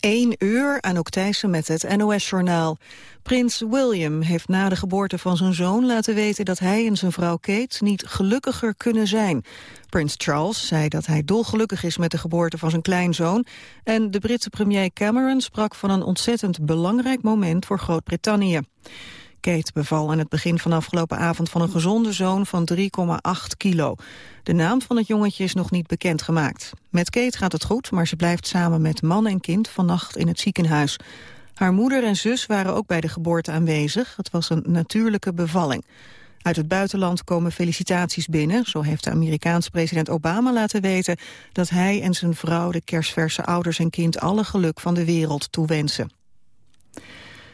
1 uur, Anouk Thijssen met het NOS-journaal. Prins William heeft na de geboorte van zijn zoon laten weten... dat hij en zijn vrouw Kate niet gelukkiger kunnen zijn. Prins Charles zei dat hij dolgelukkig is met de geboorte van zijn kleinzoon... en de Britse premier Cameron sprak van een ontzettend belangrijk moment voor Groot-Brittannië. Kate beval aan het begin van afgelopen avond van een gezonde zoon van 3,8 kilo. De naam van het jongetje is nog niet bekendgemaakt. Met Kate gaat het goed, maar ze blijft samen met man en kind vannacht in het ziekenhuis. Haar moeder en zus waren ook bij de geboorte aanwezig. Het was een natuurlijke bevalling. Uit het buitenland komen felicitaties binnen. Zo heeft de Amerikaanse president Obama laten weten... dat hij en zijn vrouw de kerstverse ouders en kind alle geluk van de wereld toewensen.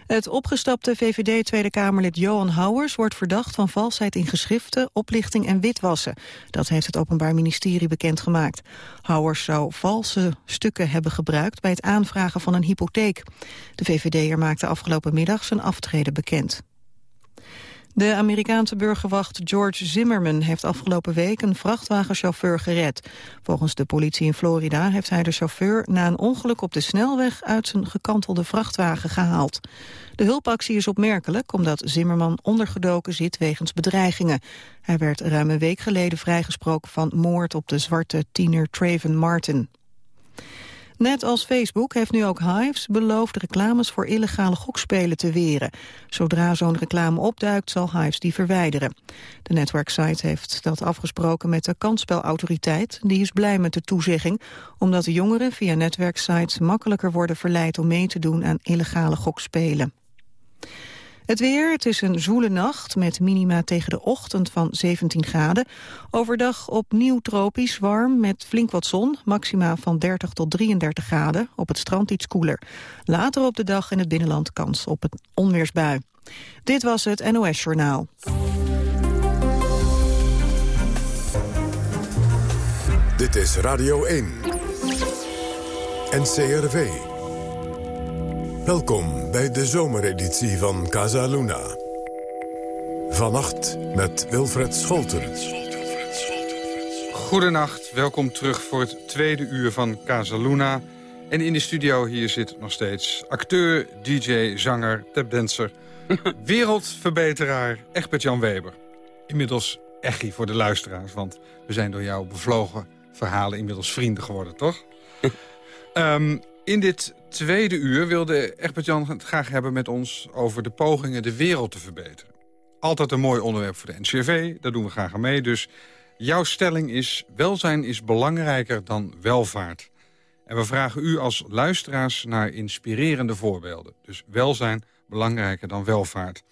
Het opgestapte VVD-Tweede Kamerlid Johan Houwers wordt verdacht van valsheid in geschriften, oplichting en witwassen. Dat heeft het Openbaar Ministerie bekendgemaakt. Houwers zou valse stukken hebben gebruikt bij het aanvragen van een hypotheek. De VVD'er maakte afgelopen middag zijn aftreden bekend. De Amerikaanse burgerwacht George Zimmerman heeft afgelopen week een vrachtwagenchauffeur gered. Volgens de politie in Florida heeft hij de chauffeur na een ongeluk op de snelweg uit zijn gekantelde vrachtwagen gehaald. De hulpactie is opmerkelijk omdat Zimmerman ondergedoken zit wegens bedreigingen. Hij werd ruim een week geleden vrijgesproken van moord op de zwarte tiener Traven Martin. Net als Facebook heeft nu ook Hives beloofd reclames voor illegale gokspelen te weren. Zodra zo'n reclame opduikt zal Hives die verwijderen. De netwerksite heeft dat afgesproken met de kansspelautoriteit. Die is blij met de toezegging, omdat de jongeren via netwerksites makkelijker worden verleid om mee te doen aan illegale gokspelen. Het weer, het is een zwoele nacht met minima tegen de ochtend van 17 graden. Overdag opnieuw tropisch warm met flink wat zon, maxima van 30 tot 33 graden. Op het strand iets koeler. Later op de dag in het binnenland kans op een onweersbui. Dit was het NOS Journaal. Dit is Radio 1. NCRV. Welkom bij de zomereditie van Casa Luna. Vannacht met Wilfred Scholten. Goedenacht, welkom terug voor het tweede uur van Casa Luna. En in de studio hier zit nog steeds acteur, dj, zanger, tapdancer... wereldverbeteraar Egbert-Jan Weber. Inmiddels echi voor de luisteraars, want we zijn door jouw bevlogen verhalen inmiddels vrienden geworden, toch? um, in dit tweede uur wilde Egbert-Jan het graag hebben met ons... over de pogingen de wereld te verbeteren. Altijd een mooi onderwerp voor de NCRV, daar doen we graag aan mee. Dus jouw stelling is, welzijn is belangrijker dan welvaart. En we vragen u als luisteraars naar inspirerende voorbeelden. Dus welzijn belangrijker dan welvaart.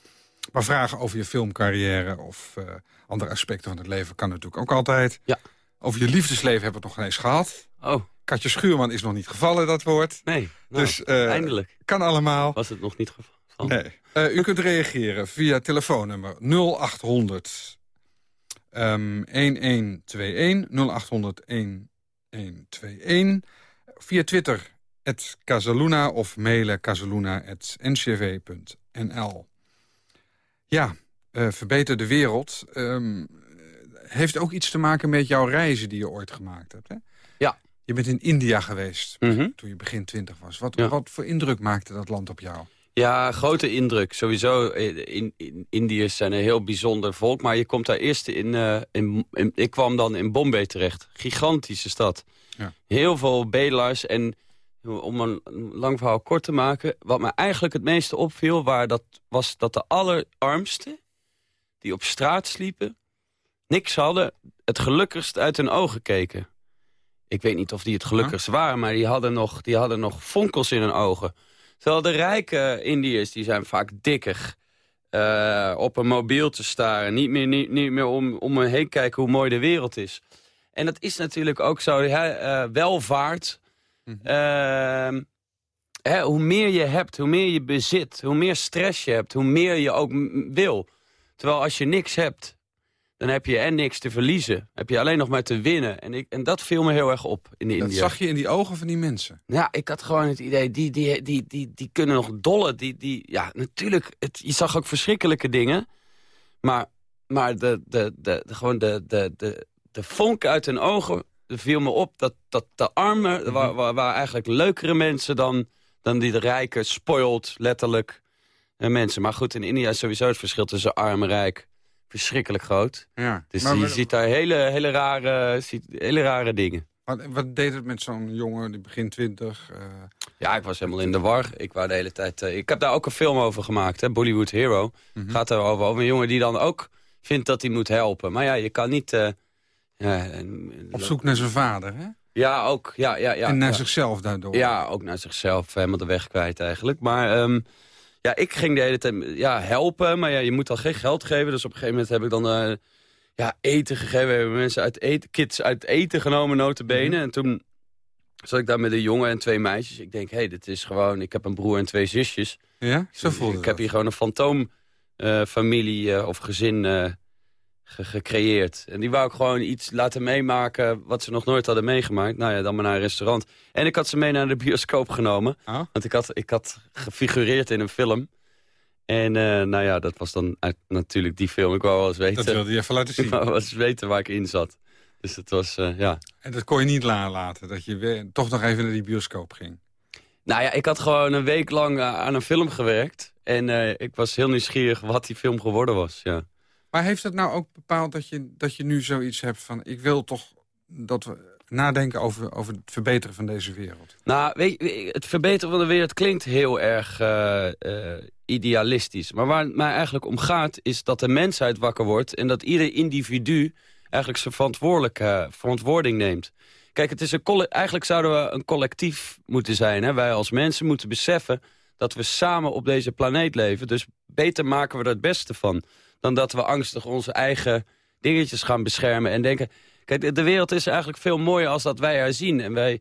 Maar vragen over je filmcarrière of uh, andere aspecten van het leven kan natuurlijk ook altijd. Ja. Over je liefdesleven hebben we het nog eens gehad. Oh. Katje Schuurman is nog niet gevallen, dat woord. Nee, nou, dus, uh, eindelijk. Kan allemaal. Was het nog niet gevallen? Nee. Uh, u kunt reageren via telefoonnummer 0800 um, 1121 0800 1121. Via Twitter, het Casaluna of mailen casaluna.ncv.nl. Ja, uh, verbeter de wereld. Um, heeft ook iets te maken met jouw reizen die je ooit gemaakt hebt, hè? Ja. Je bent in India geweest mm -hmm. toen je begin twintig was. Wat, ja. wat voor indruk maakte dat land op jou? Ja, grote indruk. Sowieso, in, in, Indiërs zijn een heel bijzonder volk. Maar je komt daar eerst in, uh, in, in, Ik kwam dan in Bombay terecht. Gigantische stad. Ja. Heel veel bedelaars. En om een lang verhaal kort te maken... wat me eigenlijk het meeste opviel... Waar dat, was dat de allerarmsten die op straat sliepen... niks hadden, het gelukkigst uit hun ogen keken. Ik weet niet of die het gelukkigst waren... maar die hadden nog, die hadden nog fonkels in hun ogen... Terwijl de rijke Indiërs, die zijn vaak dikker. Uh, op een mobiel te staren. Niet meer, niet, niet meer om, om me heen kijken hoe mooi de wereld is. En dat is natuurlijk ook zo. Hè, uh, welvaart. Mm -hmm. uh, hè, hoe meer je hebt, hoe meer je bezit. Hoe meer stress je hebt, hoe meer je ook wil. Terwijl als je niks hebt, dan heb je en niks te verliezen. Heb je alleen nog maar te winnen. En, ik, en dat viel me heel erg op in de Dat India. zag je in die ogen van die mensen? Ja, ik had gewoon het idee, die, die, die, die, die kunnen nog dollen. Die, die, ja, natuurlijk, het, je zag ook verschrikkelijke dingen. Maar, maar de, de, de, de, gewoon de, de, de, de vonk uit hun ogen viel me op. Dat, dat de armen, mm -hmm. waar, waar eigenlijk leukere mensen dan dan die de rijke, spoiled, letterlijk, uh, mensen. Maar goed, in India is sowieso het verschil tussen arm en rijk verschrikkelijk groot. Ja. Dus Maar je ziet daar hele, hele, rare, ziet hele rare dingen. Wat, wat deed het met zo'n jongen, die begin twintig? eh, Ja, ik was helemaal in de war. Ik wou de hele tijd... eh, ik heb daar ook een film over gemaakt, hè, Bollywood Hero. Mhm. Gaat erover over een jongen die dan ook vindt dat hij moet helpen. Maar ja, je kan niet... eh, op zoek naar zijn vader, hè? Ja, ook. Ja, ja, ja, en naar ja. zichzelf daardoor. Ja, ook naar zichzelf helemaal de weg kwijt eigenlijk. Maar ehm, ja, ik ging de hele tijd ja, helpen, maar ja, je moet dan geen geld geven. Dus op een gegeven moment heb ik dan eh, ja, eten gegeven. We hebben mensen uit eten, kids uit eten genomen, notabene. Mhm. En toen zat ik daar met een jongen en twee meisjes. Ik denk, hé, hey, dit is gewoon... Ik heb een broer en twee zusjes. Ja? Zo voelde ik dat. heb hier gewoon een fantoomfamilie eh, of gezin eh, ge- gecreëerd. En die wou ik gewoon iets laten meemaken wat ze nog nooit hadden meegemaakt. Nou ja, dan maar naar een restaurant. En ik had ze mee naar de bioscoop genomen. Oh. Want ik had, ik had gefigureerd in een film. En eh, nou ja, dat was dan uit, natuurlijk die film. Ik wou wel eens weten, Dat wilde je even laten ik zien. wou wel eens weten waar ik in zat. Dus het was, eh, ja... En dat kon je niet nalaten, dat je weer, toch nog even naar die bioscoop ging. Nou ja, ik had gewoon een week lang eh, aan een film gewerkt. En ik was heel nieuwsgierig wat die film geworden was, ja. Maar heeft het nou ook bepaald dat je, dat je nu zoiets hebt van... ik wil toch dat we nadenken over, over het verbeteren van deze wereld? Nou, weet het verbeteren van de wereld klinkt heel erg eh, eh, idealistisch. Maar waar het mij eigenlijk om gaat, is dat de mensheid wakker wordt... en dat ieder individu eigenlijk zijn verantwoordelijke, verantwoording neemt. Kijk, het is een eigenlijk zouden we een collectief moeten zijn. Hè? Wij als mensen moeten beseffen dat we samen op deze planeet leven. Dus beter maken we er het beste van... dan dat we angstig onze eigen dingetjes gaan beschermen en denken... Kijk, de- wereld is eigenlijk veel mooier als dat wij haar zien. En, wij,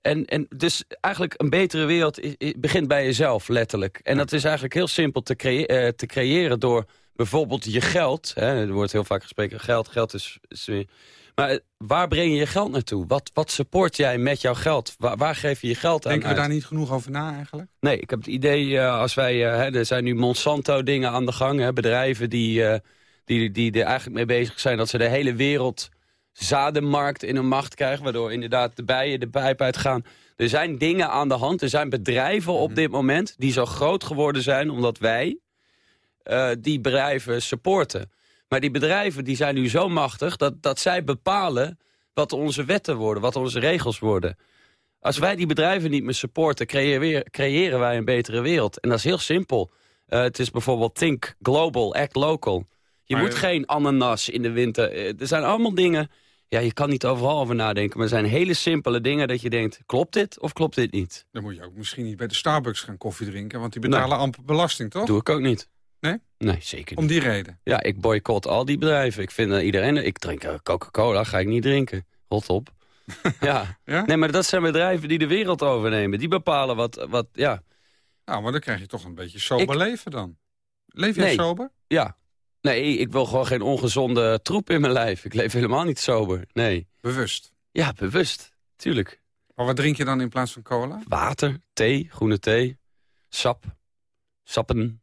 en, en dus eigenlijk een betere wereld begint bij jezelf, letterlijk. En dat is eigenlijk heel simpel te, creë- eh, te creëren door bijvoorbeeld je geld. Hè, er wordt heel vaak gesproken, geld, geld is... maar eh, waar breng je je geld naartoe? Wat, wat support jij met jouw geld? Waar, waar geef je je geld aan Denken we uit? daar niet genoeg over na eigenlijk? Nee, ik heb het idee, eh, als wij, eh, hè, er zijn nu Monsanto-dingen aan de gang. Hè, bedrijven die, die, die er eigenlijk mee bezig zijn dat ze de hele wereld zadenmarkt in hun macht krijgen. Waardoor inderdaad de bijen de pijp uitgaan. Er zijn dingen aan de hand. Er zijn bedrijven op dit moment die zo groot geworden zijn omdat wij die bedrijven supporten. Maar die bedrijven die zijn nu zo machtig dat, dat zij bepalen wat onze wetten worden, wat onze regels worden. Als wij die bedrijven niet meer supporten, creëren, creëren wij een betere wereld. En dat is heel simpel. Eh, het is bijvoorbeeld think global, act local. Je Maar- moet geen ananas in de winter. Eh, Er zijn allemaal dingen... Ja, je kan niet overal over nadenken. Maar er zijn hele simpele dingen dat je denkt... klopt dit of klopt dit niet? Dan moet je ook misschien niet bij de Starbucks gaan koffie drinken... want die betalen amper belasting, toch? Doe ik ook niet. Nee? Nee, zeker Om niet. die reden. Ja, ik boycott al die bedrijven. Ik vind dat iedereen... Ik drink eh, Coca-Cola, ga ik niet drinken. Rot op. ja. Ja? Nee, maar dat zijn bedrijven die de wereld overnemen. Die bepalen wat... wat ja. Nou, maar dan krijg je toch een beetje sober Ik- leven dan. Leef jij Nee. sober? Ja. Nee, ik wil gewoon geen ongezonde troep in mijn lijf. Ik leef helemaal niet sober. Nee. Bewust. Ja, bewust. Tuurlijk. Maar wat drink je dan in plaats van cola? Water, thee, groene thee, sap, sappen.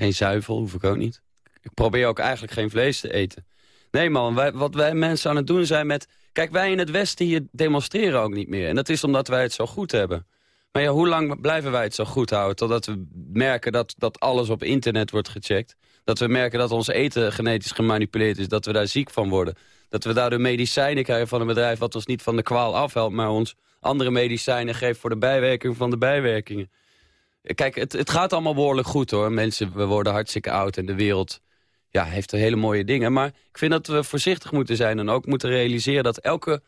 Geen zuivel, hoef ik ook niet. Ik probeer ook eigenlijk geen vlees te eten. Nee man, wij, wat wij mensen aan het doen zijn met... Kijk, wij in het Westen hier demonstreren ook niet meer. En dat is omdat wij het zo goed hebben. Maar ja, hoe lang blijven wij het zo goed houden? Totdat we merken dat, dat alles op internet wordt gecheckt. Dat we merken dat ons eten genetisch gemanipuleerd is. Dat we daar ziek van worden. Dat we daardoor medicijnen krijgen van een bedrijf... wat ons niet van de kwaal afhelpt, maar ons andere medicijnen geeft... voor de bijwerking van de bijwerkingen. Kijk, het, het gaat allemaal behoorlijk goed hoor. Mensen, we worden hartstikke oud en de wereld ja, heeft hele mooie dingen. Maar ik vind dat we voorzichtig moeten zijn en ook moeten realiseren... dat elke,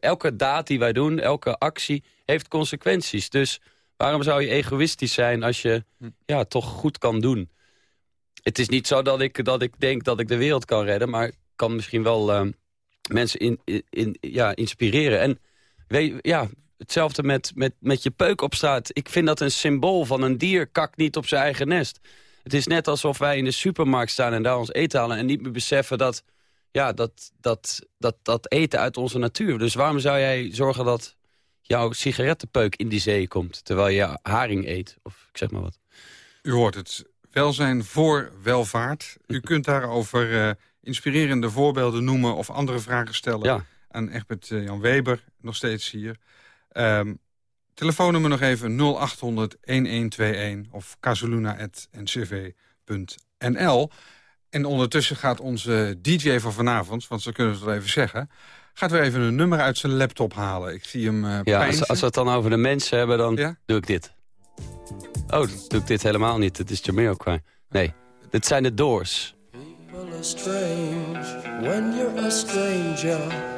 elke daad die wij doen, elke actie, heeft consequenties. Dus waarom zou je egoïstisch zijn als je ja, toch goed kan doen? Het is niet zo dat ik, dat ik denk dat ik de wereld kan redden... maar ik kan misschien wel eh, mensen in, in, ja, inspireren. En weet, ja, hetzelfde met, met, met je peuk op straat. Ik vind dat een symbool van een dier kakt niet op zijn eigen nest. Het is net alsof wij in de supermarkt staan en daar ons eten halen... en niet meer beseffen dat, ja, dat, dat, dat, dat eten uit onze natuur. Dus waarom zou jij zorgen dat jouw sigarettenpeuk in die zee komt... terwijl je haring eet, of ik zeg maar wat. U hoort het. Welzijn voor welvaart. U kunt daarover eh, inspirerende voorbeelden noemen... of andere vragen stellen Ja. aan Egbert eh, Jan Weber, nog steeds hier. Ehm, Telefoonnummer nog even 0800-1121 of casaluna.ncv.nl. En ondertussen gaat onze DJ van vanavond, want zo kunnen het wel even zeggen... gaat weer even een nummer uit zijn laptop halen. Ik zie hem uh, Ja, als, als, we het dan over de mensen hebben, dan doe ik dit. Oh, dan doe ik dit helemaal niet. Het is Jamiroquai. Nee, dit zijn de Doors. People are strange when you're a stranger.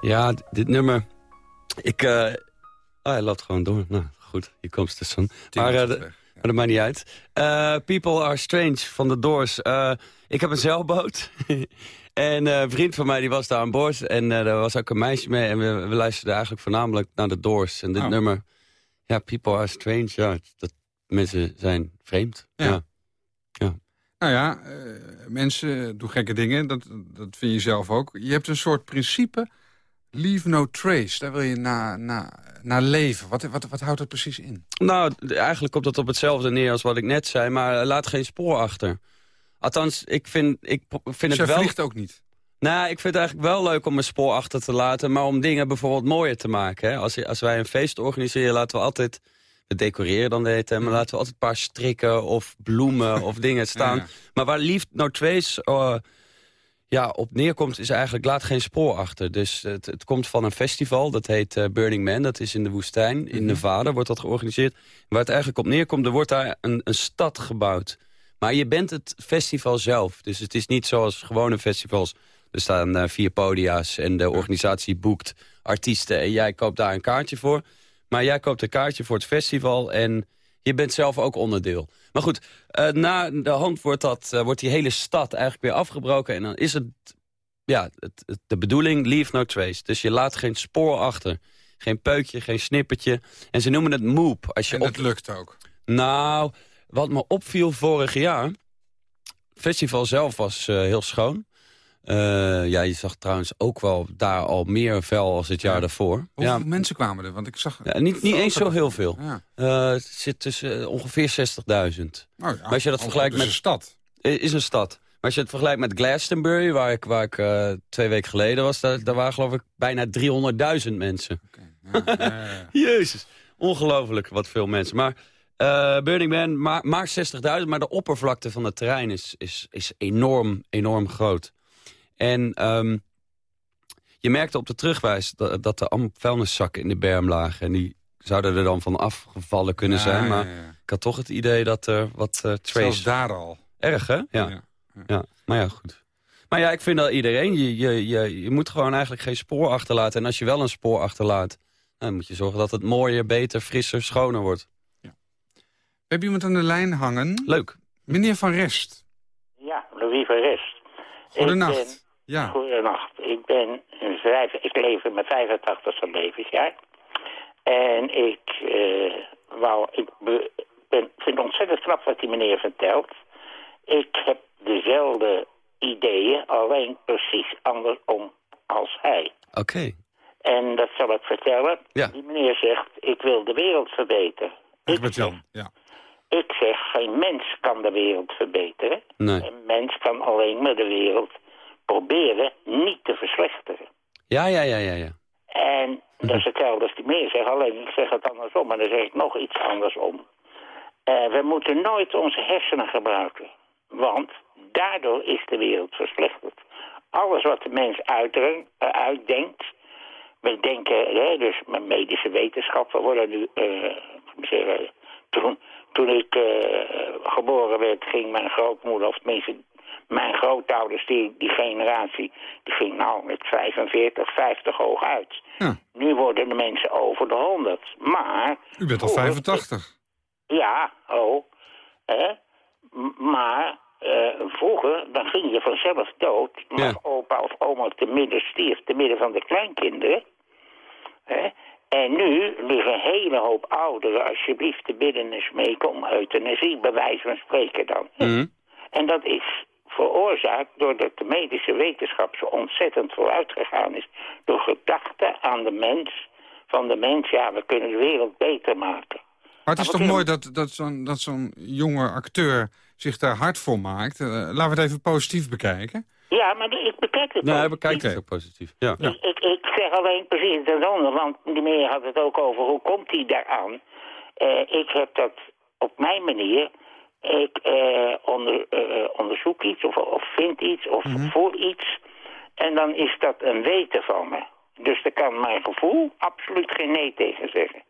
Ja, dit nummer... Ik... Uh, oh, hij loopt gewoon door. Nou, goed, hier komt het station. Maar, uh, maar dat maakt niet uit. Uh, People Are Strange van de Doors. ik heb een zeilboot. en een vriend van mij die was daar aan boord. En er was ook een meisje mee. En we, we luisterden eigenlijk voornamelijk naar de Doors. En dit oh. nummer... Ja, People Are Strange. Ja, dat, mensen zijn vreemd. ja. Nou ja, uh, mensen doen gekke dingen. Dat, dat vind je zelf ook. Je hebt een soort principe, leave no trace. Daar wil je naar na, na leven. Wat, wat, wat houdt dat precies in? Nou, eigenlijk komt het op hetzelfde neer als wat ik net zei. Maar laat geen spoor achter. Althans, ik vind, ik vind dus het wel... vliegt ook niet? Nou, ik vind het eigenlijk wel leuk om een spoor achter te laten... maar om dingen bijvoorbeeld mooier te maken. Hè? Als, als wij een feest organiseren, laten we altijd decoreren dan de hele tijd, maar laten we altijd een paar strikken of bloemen of dingen staan. Maar waar Lief No Trace uh, ja, op neerkomt, is eigenlijk laat geen spoor achter. Dus het, het komt van een festival, dat heet uh, Burning Man. Dat is in de woestijn, in mhm. Nevada wordt dat georganiseerd. Waar het eigenlijk op neerkomt, er wordt daar een, een stad gebouwd. Maar je bent het festival zelf. Dus het is niet zoals gewone festivals. Er staan uh, vier podia's en de organisatie boekt artiesten... en jij koopt daar een kaartje voor. Maar jij koopt een kaartje voor het festival en je bent zelf ook onderdeel. Maar goed, uh, na de hand wordt, dat, uh, wordt die hele stad eigenlijk weer afgebroken. En dan is het, ja, het, de bedoeling, leave no trace. Dus je laat geen spoor achter. Geen peukje, geen snippertje. En ze noemen het moop. Als je en het lukt ook? Nou, wat me opviel vorig jaar... Het festival zelf was uh, heel schoon. Uh, ja, je zag trouwens ook wel daar al meer vuil als het jaar daarvoor. Hoeveel mensen kwamen er? Want ik zag... Ja, niet niet eens zo heel veel. Uh, het zit tussen uh, ongeveer 60.000. Oh, ja. Maar als je dat vergelijkt met... een stad. Is een stad. Maar als je het vergelijkt met Glastonbury, waar ik, waar ik twee weken geleden was... Daar, daar waren geloof ik bijna 300.000 mensen. Okay. Jezus, ongelooflijk wat veel mensen. Maar... Burning Man, maar, maar 60.000, maar de oppervlakte van het terrein is, is, is enorm, enorm groot. En um, je merkte op de terugwijs dat, dat er allemaal vuilniszakken in de berm lagen. En die zouden er dan van afgevallen kunnen zijn. Maar ik had toch het idee dat er wat uh, trace... Zelfs daar al. Erg, hè? Ja. ja. Maar ja, goed. Maar ja, ik vind dat iedereen. Je, je, je, je moet gewoon eigenlijk geen spoor achterlaten. En als je wel een spoor achterlaat, dan moet je zorgen dat het mooier, beter, frisser, schoner wordt. We hebben iemand aan de lijn hangen. Leuk. Meneer Van Rest. Ja, Louis van Rest. Goedenacht. Ja. Goedenacht. Ik ben een schrijver. Ik leef in mijn 85ste levensjaar. En ik, eh, wou, ik be- ben, vind het ontzettend knap wat die meneer vertelt. Ik heb dezelfde ideeën, alleen precies andersom als hij. Oké. En dat zal ik vertellen. Ja. Die meneer zegt, ik wil de wereld verbeteren. Ik zeg. Ja. ik zeg, geen mens kan de wereld verbeteren. Nee. Een mens kan alleen maar de wereld proberen niet te verslechteren. Ja, ja, ja, ja, ja. En dat is hetzelfde als die meer zegt, alleen ik zeg het andersom. En dan zeg ik nog iets andersom. Eh, we moeten nooit onze hersenen gebruiken. Want daardoor is de wereld verslechterd. Alles wat de mens uitdreng- eh, uitdenkt... We denken, hè, dus mijn medische wetenschappen worden nu... eh, zeggen, toen, toen ik geboren werd, ging mijn grootmoeder... of tenminste mijn grootouders, die, die generatie... die ging nou met 45, 50 hoog uit. Ja. Nu worden de mensen over de 100. Maar... U bent al vroeger- 85. ja, oh. Hè? Maar eh, vroeger, dan ging je vanzelf dood. Maar Ja. opa of oma te midden stierf, te midden van de kleinkinderen. Hè? En nu liggen een hele hoop ouderen alsjeblieft te bidden en smeken om euthanasie, bij wijze van spreken dan. Mhm. En dat is veroorzaakt doordat de medische wetenschap zo ontzettend vooruit gegaan is. Door gedachten aan de mens, van de mens, ja, we kunnen de wereld beter maken. Maar het is toch mooi dat, dat zo'n dat zo'n jonge acteur zich daar hard voor maakt. Eh, laten we het even positief bekijken. Ja, maar ik bekijk het Nee, ook. hij bekijkt Oké. het ook positief. Ja. Ja. Ik, ik, ik zeg alleen precies het andere, want die meneer had het ook over hoe komt hij daaraan. Eh ik heb dat op mijn manier. Ik eh, onder, eh, onderzoek iets of, of vind iets of voel iets. En dan is dat een weten van me. Dus daar kan mijn gevoel absoluut geen nee tegen zeggen.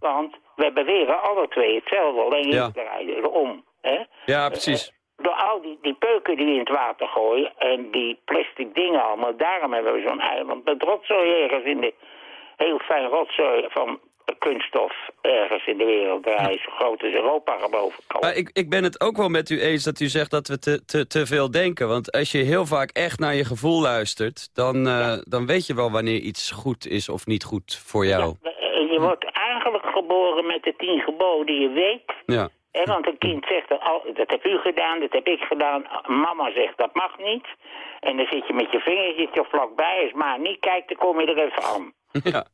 Want we beweren alle twee hetzelfde, alleen Ja. ik draai erom. Hè? ja, precies. door al die, die peuken die we in het water gooien en die plastic dingen allemaal, daarom hebben we zo'n eiland met rotzooi ergens in de, heel fijn rotzooi van kunststof ergens in de wereld. Daar is zo groot als Europa geboven Maar ik, ik ben het ook wel met u eens dat u zegt dat we te, te, te veel denken. Want als je heel vaak echt naar je gevoel luistert... dan, eh, dan weet je wel wanneer iets goed is of niet goed voor jou. Eh, Je wordt eigenlijk geboren met de tien geboden, je weet. Ja. Hè, want een kind zegt, dan, oh, dat heb u gedaan, dat heb ik gedaan. Mama zegt, dat mag niet. En dan zit je met je vingertje er vlakbij. Als maar niet kijkt, dan kom je er even aan. ja.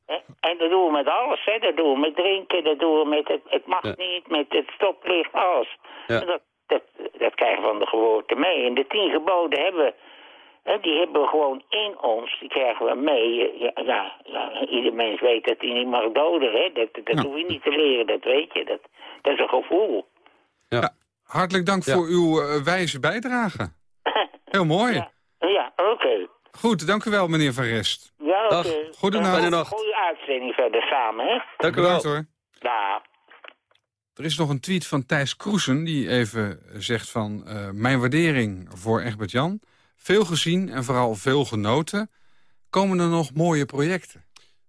En dat doen we met alles, hè. Dat doen we met drinken, dat doen we met het, het mag Ja. niet, met het stoplicht, alles. Ja. En Dat, dat, dat krijgen we van de geboorte mee. En de tien geboden hebben we, hè, die hebben we gewoon in ons, die krijgen we mee. Ja, ja, ieder mens weet dat hij niet mag doden, hè. Dat, dat hoef je niet te leren, dat weet je. Dat, dat is een gevoel. Hartelijk dank Ja. voor uw eh, wijze bijdrage. Heel mooi. Ja, ja oké. Goed, dank u wel, meneer Van Rest. Ja, oké. Goedenacht. Nacht. Goeie uitzending verder samen, hè. Dank u wel. Bedankt hoor. Ja. Er is nog een tweet van Thijs Kroesen die even zegt van... eh, mijn waardering voor Egbert Jan. Veel gezien en vooral veel genoten. Komen er nog mooie projecten?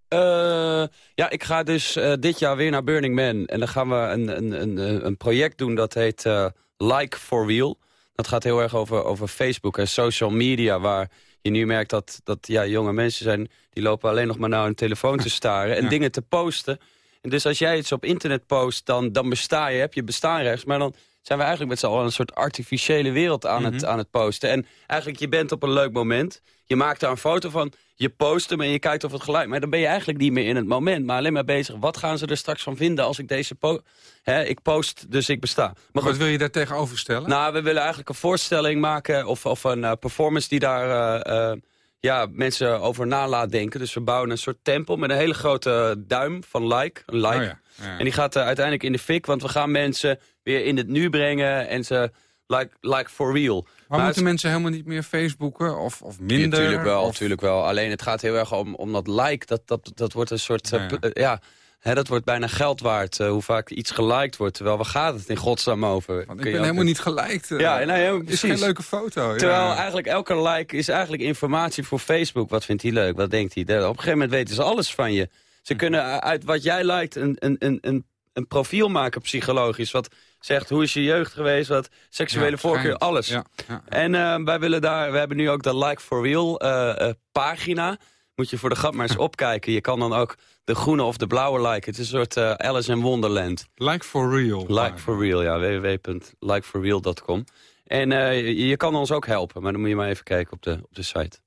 Eh, ja, ik ga dus eh, dit jaar weer naar Burning Man. En dan gaan we een, een, een, een project doen dat heet eh, Like for Real. Dat gaat heel erg over, over Facebook en social media... waar je nu merkt dat, dat ja, jonge mensen zijn... die lopen alleen nog maar naar hun telefoon te staren... en Ja. dingen te posten. En dus als jij iets op internet post, dan, dan besta je, heb je bestaanrechts... maar dan zijn we eigenlijk met z'n allen een soort artificiële wereld aan, het, aan het posten. En eigenlijk, je bent op een leuk moment. Je maakt daar een foto van, je post hem en je kijkt of het gelijk... maar dan ben je eigenlijk niet meer in het moment, maar alleen maar bezig... wat gaan ze er straks van vinden als ik deze po Hè, ik post, dus ik besta. Maar Wat goed, wil je daar tegenover stellen? nou, we willen eigenlijk een voorstelling maken... of, of een eh, performance die daar eh, eh, ja, mensen over na laat denken. Dus we bouwen een soort tempel met een hele grote duim van like. Een like. Oh ja, ja. En die gaat eh, uiteindelijk in de fik, want we gaan mensen weer in het nu brengen... en ze like, like for real. maar Maar moeten het- mensen helemaal niet meer Facebooken of, of minder? Natuurlijk wel, of- natuurlijk wel. Alleen het gaat heel erg om, om dat like. Dat, dat, dat wordt een soort... eh, Ja. Eh, Hè, dat wordt bijna geld waard, eh, hoe vaak iets geliked wordt. Terwijl, waar gaat het in godsnaam over? Want ik ben ook- helemaal niet gelijk. eh, Ja, nee, helemaal is geen leuke foto. Terwijl ja. eigenlijk elke like is eigenlijk informatie voor Facebook. Wat vindt hij leuk? Wat denkt hij? Op een gegeven moment weten ze alles van je. Ze Hm. kunnen uit wat jij liked een, een, een, een, een profiel maken psychologisch. Wat zegt hoe is je jeugd geweest, wat seksuele Ja, voorkeur, alles. Ja, ja. En eh, wij willen daar, we hebben nu ook de Like for Real eh, eh, pagina. Moet je voor de grap maar eens opkijken. Je kan dan ook de groene of de blauwe liken. Het is een soort eh, Alice in Wonderland. Like for real. Like for Real, ja. www.likeforreal.com. En eh, je, je kan ons ook helpen, maar dan moet je maar even kijken op de, op de site.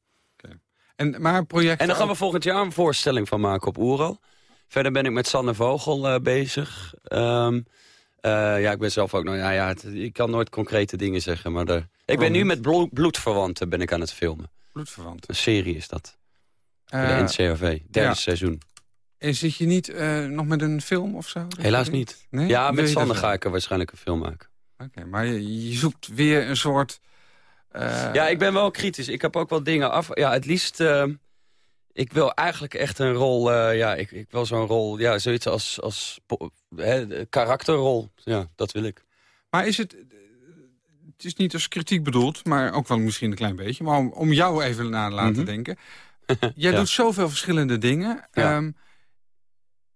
En, maar project En dan gaan we volgend jaar een voorstelling van maken op Oeral. Verder ben ik met Sanne Vogel eh, bezig. Ehm, eh, ja, ik ben zelf ook nog... Ja, ja, het- ik kan nooit concrete dingen zeggen, maar... er- ik ben nu met blo- Bloedverwanten ben ik aan het filmen. bloedverwant. Een serie is dat. Voor Eh, de NCRV. Derde ja. seizoen. en zit je niet eh, nog met een film of zo? Helaas niet. Nee? Ja, met wel? ga ik er waarschijnlijk een film maken. Oké, maar je, je zoekt weer een soort... eh, Ja, ik ben wel kritisch. Ik heb ook wel dingen af... Ja, het liefst... eh, ik wil eigenlijk echt een rol... eh, ja, ik, ik wil zo'n rol... Ja, zoiets als... als hè, de karakterrol. Ja, dat wil ik. Maar is het... Het is niet als kritiek bedoeld, maar ook wel misschien een klein beetje. Maar om, om jou even na te laten Mhm. denken. Jij Ja. doet zoveel verschillende dingen. Ja. Ehm,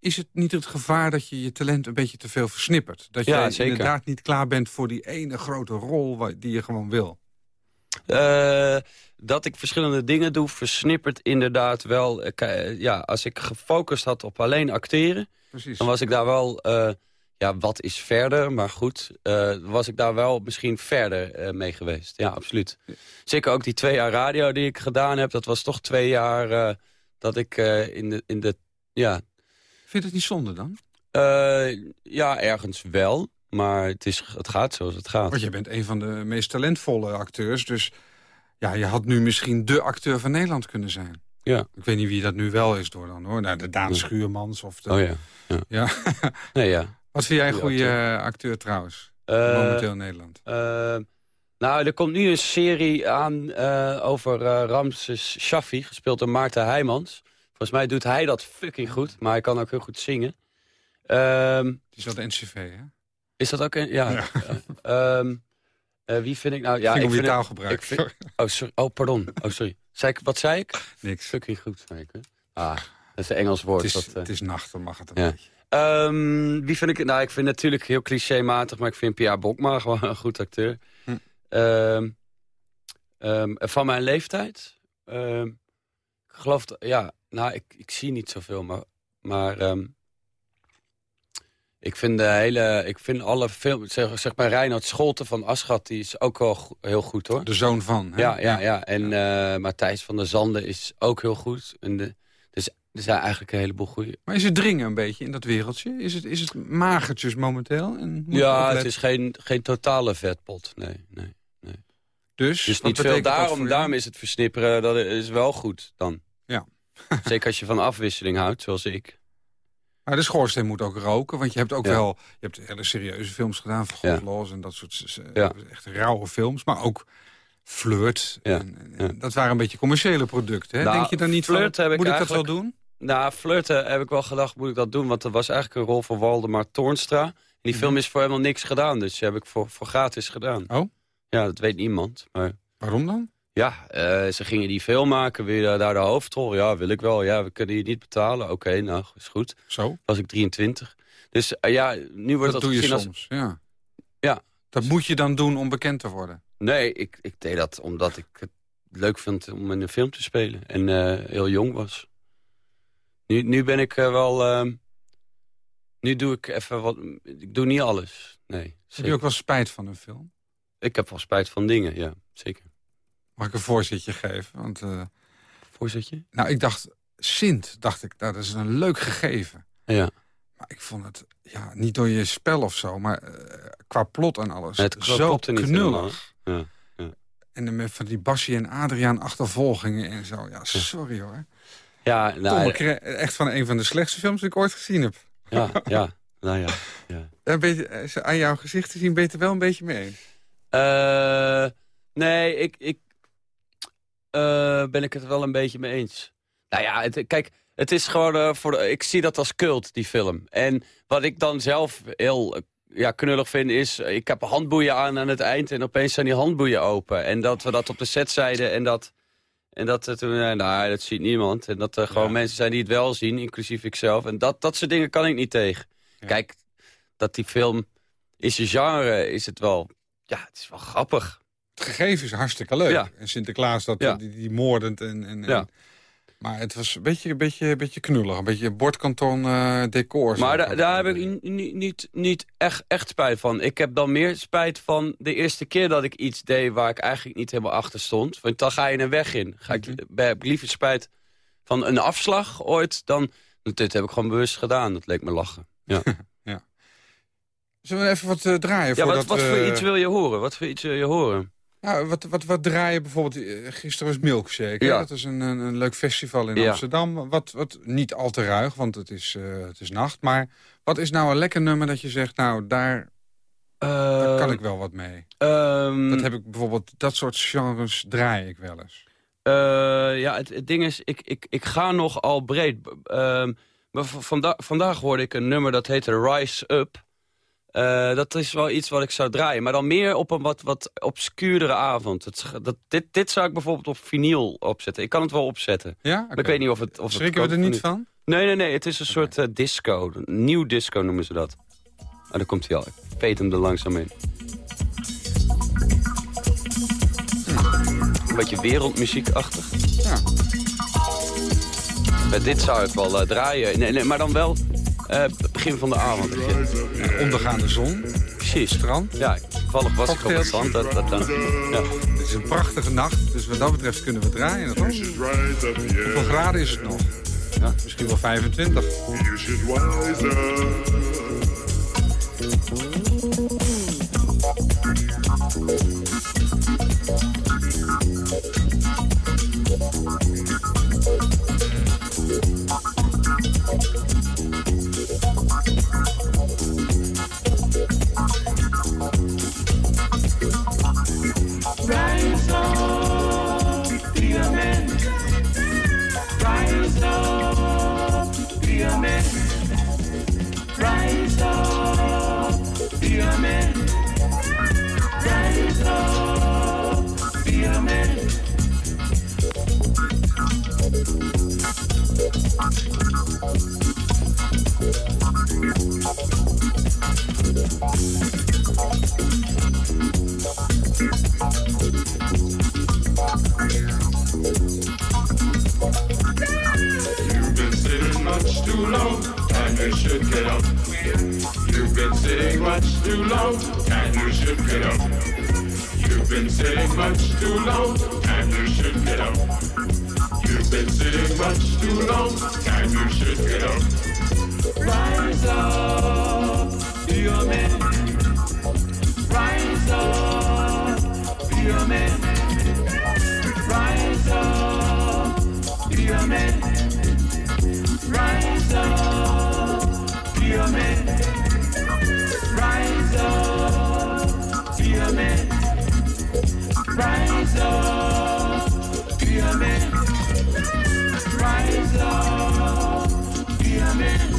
is het niet het gevaar dat je je talent een beetje te veel versnippert? Dat je inderdaad niet klaar bent voor die ene grote rol die je gewoon wil? Eh, dat ik verschillende dingen doe, versnippert inderdaad wel. eh, ja, als ik gefocust had op alleen acteren... Precies. dan was ik daar wel... eh, ja, wat is verder? Maar goed, eh, was ik daar wel misschien verder eh, mee geweest. Ja, absoluut. Zeker ook die twee jaar radio die ik gedaan heb. Dat was toch twee jaar eh, dat ik in de... In de ja, Vind je het niet zonde dan? ja, ergens wel. Maar het, is, het gaat zoals het gaat. Want je bent een van de meest talentvolle acteurs. Dus ja, je had nu misschien de acteur van Nederland kunnen zijn. Ja. Ik weet niet wie dat nu wel is door dan hoor. Nou, de Daan. Schuurmans of de... Oh ja. ja. Ja. Nee, ja. Wat vind jij een goede acteur. acteur, acteur trouwens? Eh, Momenteel in Nederland. Eh, nou, er komt nu een serie aan eh, over eh, Ramses Shaffi, gespeeld door Maarten Heijmans. Volgens mij doet hij dat fucking goed, maar hij kan ook heel goed zingen. Ehm, Het is de NCV, hè? is dat ook een... Ja. Ja. eh, ehm, eh, wie vind ik nou... Ja, ik je vind taalgebruik. ik vind- oh, sorry, oh, pardon. Oh, sorry. Zei ik, wat zei ik? Niks. Fucking goed, zei ik. hè? Ah, dat is een Engels woord. Het is, dat, eh, het is nacht, dan mag het een Ja. beetje. Ehm, wie vind ik... Nou, ik vind natuurlijk heel clichématig, maar ik vind Pierre Bokma gewoon een goed acteur. Hm. Ehm, ehm, van mijn leeftijd? Ehm, ik geloof... dat- ja, nou, ik, ik zie niet zoveel, maar... maar ehm, ik vind de hele... Ik vind alle films... Zeg, zeg maar Reinhard Scholten van Aschat, die is ook wel go- heel goed, hoor. De zoon van. Hè? Ja, ja, ja. En eh, Matthijs van der Zanden is ook heel goed. En de, er zijn eigenlijk een heleboel goede. Maar is het dringen een beetje in dat wereldje? Is het, is het magertjes momenteel? En Ja, het is geen, geen totale vetpot. Nee, nee. Dus, Dus niet veel. dat Daarom, daarom is het versnipperen dat is wel goed dan. Ja. Zeker als je van afwisseling houdt, zoals ik. Maar de schoorsteen moet ook roken, want je hebt ook Ja. wel... Je hebt hele serieuze films gedaan, van Ja. God Los en dat soort Ja. echt rauwe films. Maar ook Flirt. Ja. En, en- Ja. Dat waren een beetje commerciële producten. Hè? Nou, Denk je dan niet Flirt van, heb ik moet ik dat eigenlijk- wel doen? Nou, flirten heb ik wel gedacht, moet ik dat doen? Want dat was eigenlijk een rol voor Waldemar Toornstra. En die Mhm. film is voor helemaal niks gedaan, dus die heb ik voor, voor gratis gedaan. Oh? Ja, dat weet niemand, maar... Waarom dan? Ja, eh, ze gingen die film maken, wil je daar de hoofdrol? Ja, wil ik wel. Ja, we kunnen je niet betalen. Oké, nou, is goed. Zo? Was ik 23. Dus eh, ja, nu wordt Dat, dat, doe je als... soms, ja. Ja. Dat moet je dan doen om bekend te worden. Nee, ik, ik deed dat omdat ik het leuk vind om in een film te spelen. En eh, heel jong was. Nu, nu ben ik eh, wel... ehm, nu doe ik even wat... Ik doe niet alles. Nee, Heb je ook wel spijt van een film? Ik heb wel spijt van dingen, ja. Zeker. Mag ik een voorzitje geven? Want, eh, Voorzetje? nou, ik dacht, Sint, dacht ik, nou, dat is een leuk gegeven. Ja. Maar ik vond het, ja, niet door je spel of zo, maar eh, qua plot en alles, Het zo knullig. helemaal, Ja. En dan met van die Bassie en Adriaan achtervolgingen en zo. Ja, sorry hoor. Ja, nou, echt van een van de slechtste films die ik ooit gezien heb. ja, ja, nou ja. ja. Eh, aan jouw gezicht te zien ben je het er wel een beetje mee eens. Eh, nee, ik, ik eh, ben ik het wel een beetje mee eens. Nou ja, het, kijk, Het is gewoon, voor de- ik zie dat als cult, die film. En wat ik dan zelf heel ja, knullig vind is... ik heb handboeien aan aan het eind en opeens zijn die handboeien open. En dat we dat op de set zeiden en dat... En dat eh, toen, eh, nou, dat ziet niemand. En dat er gewoon Ja. mensen zijn die het wel zien, inclusief ikzelf. En dat, dat soort dingen kan ik niet tegen. Ja. Kijk, dat die film... In zijn genre is het wel... Ja, het is wel grappig. Het gegeven is hartstikke leuk. Ja. En Sinterklaas, dat, Ja. die, die moordend en... en, Ja. en- maar het was een beetje, een beetje, een beetje knullig. Een beetje bordkanton eh decor. Maar da- daar heb ik niet, niet echt, echt spijt van. Ik heb dan meer spijt van de eerste keer dat ik iets deed... waar ik eigenlijk niet helemaal achter stond. Want dan ga je een weg in. Ga ik, Mhm. heb ik liever spijt van een afslag ooit... dan dit heb ik gewoon bewust gedaan. Dat leek me lachen. Ja, Zullen we even wat eh, draaien? ja wat, wat voor we- iets wil je horen? Wat voor iets wil je horen? Nou, wat, wat, wat draaien bijvoorbeeld... eh, Gisteren was Milkshake. Ja. Dat is een, een, een leuk festival in Ja. Amsterdam. Wat, wat niet al te ruig, want het is, eh, het is nacht. Maar wat is nou een lekker nummer dat je zegt... nou, daar, daar kan ik wel wat mee. Ehm, Dat heb ik bijvoorbeeld... Dat soort genres draai ik wel eens. Eh, ja, het, het ding is, ik, ik, ik ga nogal breed. Ehm, maar vanda vandaag hoorde ik een nummer dat heette Rise Up. Eh, dat is wel iets wat ik zou draaien. Maar dan meer op een wat, wat obscuurdere avond. Het, dat, dit, dit zou ik bijvoorbeeld op vinyl opzetten. Ik kan het wel opzetten. Ja? Maar ik weet niet of het... Of het Schrikken we kan er niet van? Nee, nee, nee. Het is een soort eh, disco. Nieuw disco noemen ze dat. Ah, daar komt hij al. Ik veet hem er langzaam in. Een beetje wereldmuziekachtig. Ja. Bij dit zou ik wel eh, draaien. Nee, nee, maar dan wel eh, begin van de avond. je. Ondergaande zon, Precies. strand. Ja, toevallig was ik op het strand. Dat, dat, dan, ja. Het is een prachtige nacht, dus wat dat betreft kunnen we draaien. Hoeveel graden is het nog? Ja. Misschien wel 25. You should get up. You've been sitting much too long, and you should get up. You've been sitting much too long, and you should get up. You've been sitting much too long, and you should get up. Rise up, be a man. Rise up, be a man. Rise up, be a man. Rise up, Rise up, be a man. Rise up, be a man.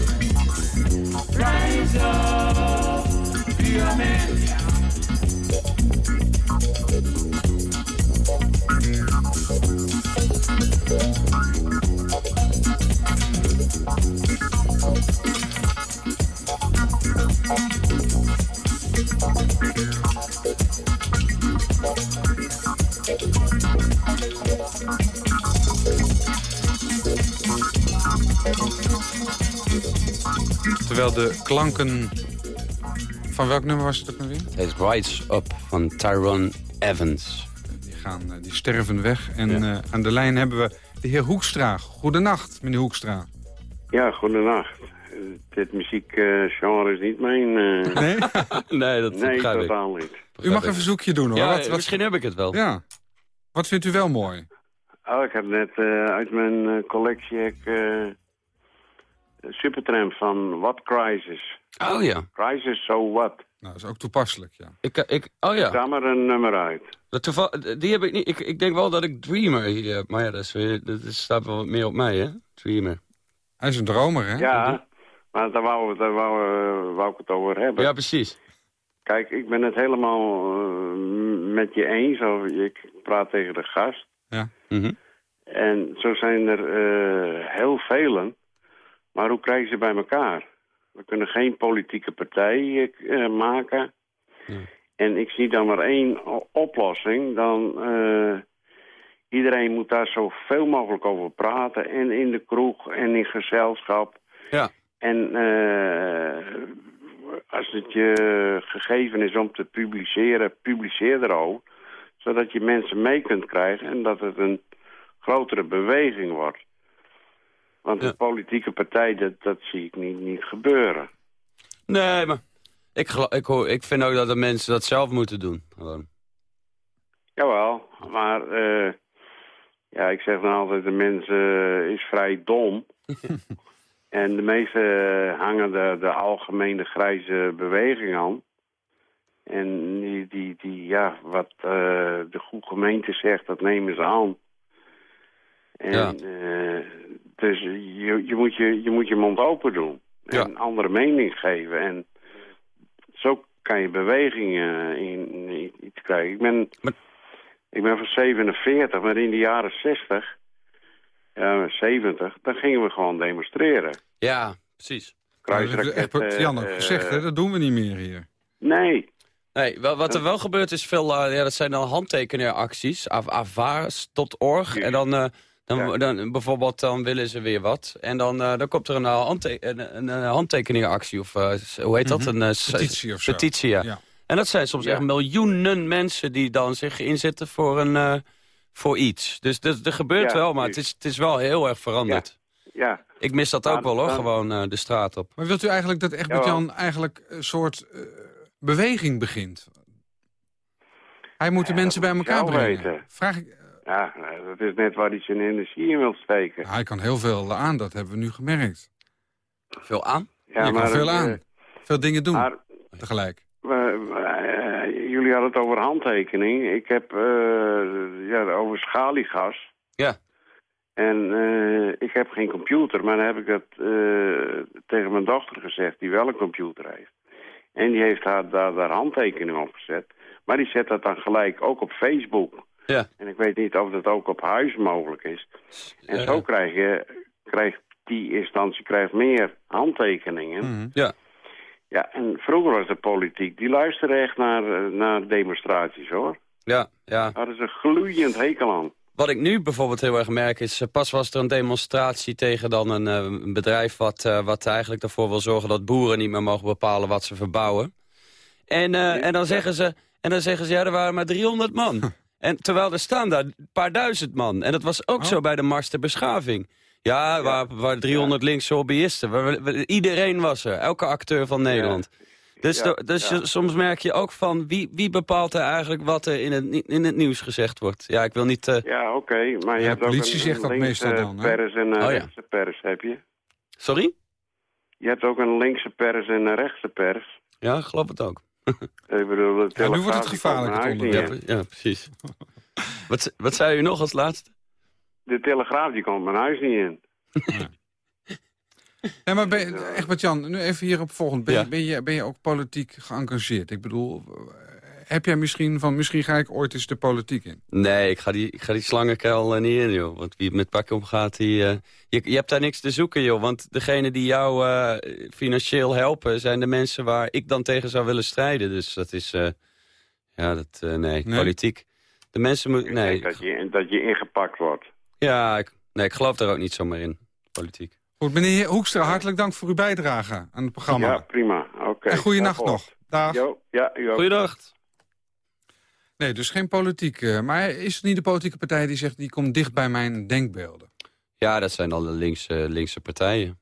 Rise up, Terwijl de klanken... Van welk nummer was het ook nog weer? Het heet Rise Up van Tyrone Evans. Die, gaan, eh, die sterven weg. En Ja. eh, aan de lijn hebben we de heer Hoekstra. Goedenacht, meneer Hoekstra. Ja, goedenacht. Eh, Dit muziekgenre is niet mijn... eh, Nee? nee, dat nee, begrijp ik. totaal niet. U mag een verzoekje doen, hoor. Ja, wat, wat, misschien heb ik het wel. ja. Wat vindt u wel mooi? Oh, ik heb net eh, uit mijn eh, collectie heb ik, eh, Supertramp van What Crisis. Oh ja. Crisis, so what? Nou, dat is ook toepasselijk, ja. Ik, ik, oh ja. Daar maar een nummer uit. Dat toeval, die heb ik niet. Ik, ik denk wel dat ik Dreamer hier heb. Maar ja, dat, is weer, dat is- staat wel wat meer op mij, hè? Dreamer. Hij is een dromer, hè? Ja, maar daar wou, daar wou, eh, wou ik het over hebben. Ja, precies. Kijk, ik ben het helemaal eh, met je eens. Of ik praat tegen de gast. Ja. Mhm. En zo zijn er eh, heel velen. Maar hoe krijgen ze bij elkaar? We kunnen geen politieke partij eh, maken. Ja. En ik zie dan maar één oplossing. Dan eh, iedereen moet daar zoveel mogelijk over praten. En in de kroeg en in gezelschap. Ja. En eh, als het je gegeven is om te publiceren, publiceer erover. Zodat je mensen mee kunt krijgen en dat het een grotere beweging wordt. Want Ja. een politieke partij, dat, dat zie ik niet, niet gebeuren. Nee, maar ik, ik, hoor, ik vind ook dat de mensen dat zelf moeten doen. Gewoon. Jawel, maar eh, ja, ik zeg dan altijd, de mens eh, is vrij dom. en de meesten hangen de, de algemene grijze beweging aan. En die, die, die ja, wat eh, de goede gemeente zegt, dat nemen ze aan. En Ja. Eh, dus je, je, moet je, je moet je mond open doen. En Ja. een andere mening geven. En zo kan je bewegingen in, in iets krijgen. Ik ben, Maar- ik ben van 47, maar in de jaren 60, ja, 70, dan gingen we gewoon demonstreren. Ja, precies. Dat heeft echt Kruisraketten. Jan ook eh, gezegd, hè? Dat doen we niet meer hier. Nee, Nee, wat er wel gebeurt is veel, eh, ja, dat zijn dan handtekeningenacties, av- avaars.org. En dan, eh, dan, Ja. dan bijvoorbeeld, dan willen ze weer wat. En dan, eh, dan komt er een, eh, handte een, een, een handtekeningenactie, of eh, hoe heet dat? Mhm. Een eh, Petitie of zo. Petitie, ja. Ja. En dat zijn soms echt miljoenen mensen die dan zich inzetten voor, een, eh, voor iets. Dus er, gebeurt wel, maar het is, het is wel heel erg veranderd. ja. Ik mis dat ook wel hoor, gewoon eh, de straat op. Maar wilt u eigenlijk dat Egbert Jawel. Jan eigenlijk een soort eh, beweging begint? Hij moet de mensen bij elkaar brengen. Vraag ik, Ja, nou, dat is net waar hij zijn energie in wil steken. hij kan heel veel aan, dat hebben we nu gemerkt. Veel aan? Ja, je kan veel eh, aan. Veel dingen doen Maar tegelijk. eh, jullie hadden het over handtekening. Ik heb eh, ja, over schaliegas. Ja. En eh, ik heb geen computer, maar dan heb ik dat eh, tegen mijn dochter gezegd, die wel een computer heeft. En die heeft haar, daar, daar handtekening op gezet. Maar die zet dat dan gelijk ook op Facebook. Ja. En ik weet niet of dat ook op huis mogelijk is. En zo krijg je, krijgt die instantie krijgt meer handtekeningen. Mhm. Ja. Ja, en vroeger was de politiek, die luisterde echt naar, eh, naar demonstraties, hoor. Ja, ja. Daar hadden ze gloeiend hekel aan. Wat ik nu bijvoorbeeld heel erg merk is... eh, pas was er een demonstratie tegen dan een, eh, een bedrijf... Wat, wat eigenlijk ervoor wil zorgen dat boeren niet meer mogen bepalen wat ze verbouwen. En, en, dan, zeggen ze, en dan zeggen ze, ja, er waren maar 300 man. En terwijl er staan daar een paar duizend man. En dat was ook Oh. zo bij de Mars der Beschaving. Ja, waren, waren 300 linkse hobbyisten. We- Iedereen was er, elke acteur van Nederland. Dus, Ja, de- dus ja. je- soms merk je ook van wie, wie bepaalt er eigenlijk wat er in het, in het nieuws gezegd wordt. Ja, ik wil niet... eh, Ja, oké, maar je Ja, hebt de politie ook een, zegt dat meestal dan, hè? pers en een Oh, ja. rechtse pers, heb je? Sorry? Je hebt ook een linkse pers en een rechtse pers. Ja, ik geloof het ook. Ik bedoel, de Ja, nu wordt het gevaarlijk, het onderwerp. Ja, precies. wat, wat zei u nog als laatste? De Telegraaf die komt mijn huis niet in. Ja, maar ben, Egbert Jan, nu even hierop volgend. Ben, Ja. ben, je, ben je ook politiek geëngageerd? Ik bedoel, heb jij misschien van, misschien ga ik ooit eens de politiek in? Nee, ik ga die, ik ga die slangenkuil eh, niet in, joh. Want wie met pak omgaat, die, eh, je, je hebt daar niks te zoeken, joh. Want degene die jou eh, financieel helpen... zijn de mensen waar ik dan tegen zou willen strijden. Dus dat is... eh, ja, dat... eh, nee, Nee? politiek. De mensen moeten... Nee, denk dat je, dat je ingepakt wordt. ja, ik, nee, ik geloof daar ook niet zomaar in. Politiek. Goed, meneer Hoekstra, hartelijk dank voor uw bijdrage aan het programma. Ja, prima. Oké. en hoor. nog. Dag. Jo, ja, u ook. Goeiedag. Nee, dus geen politiek. eh, maar is het niet de politieke partij die zegt... die komt dicht bij mijn denkbeelden? Ja, dat zijn de linkse, linkse partijen.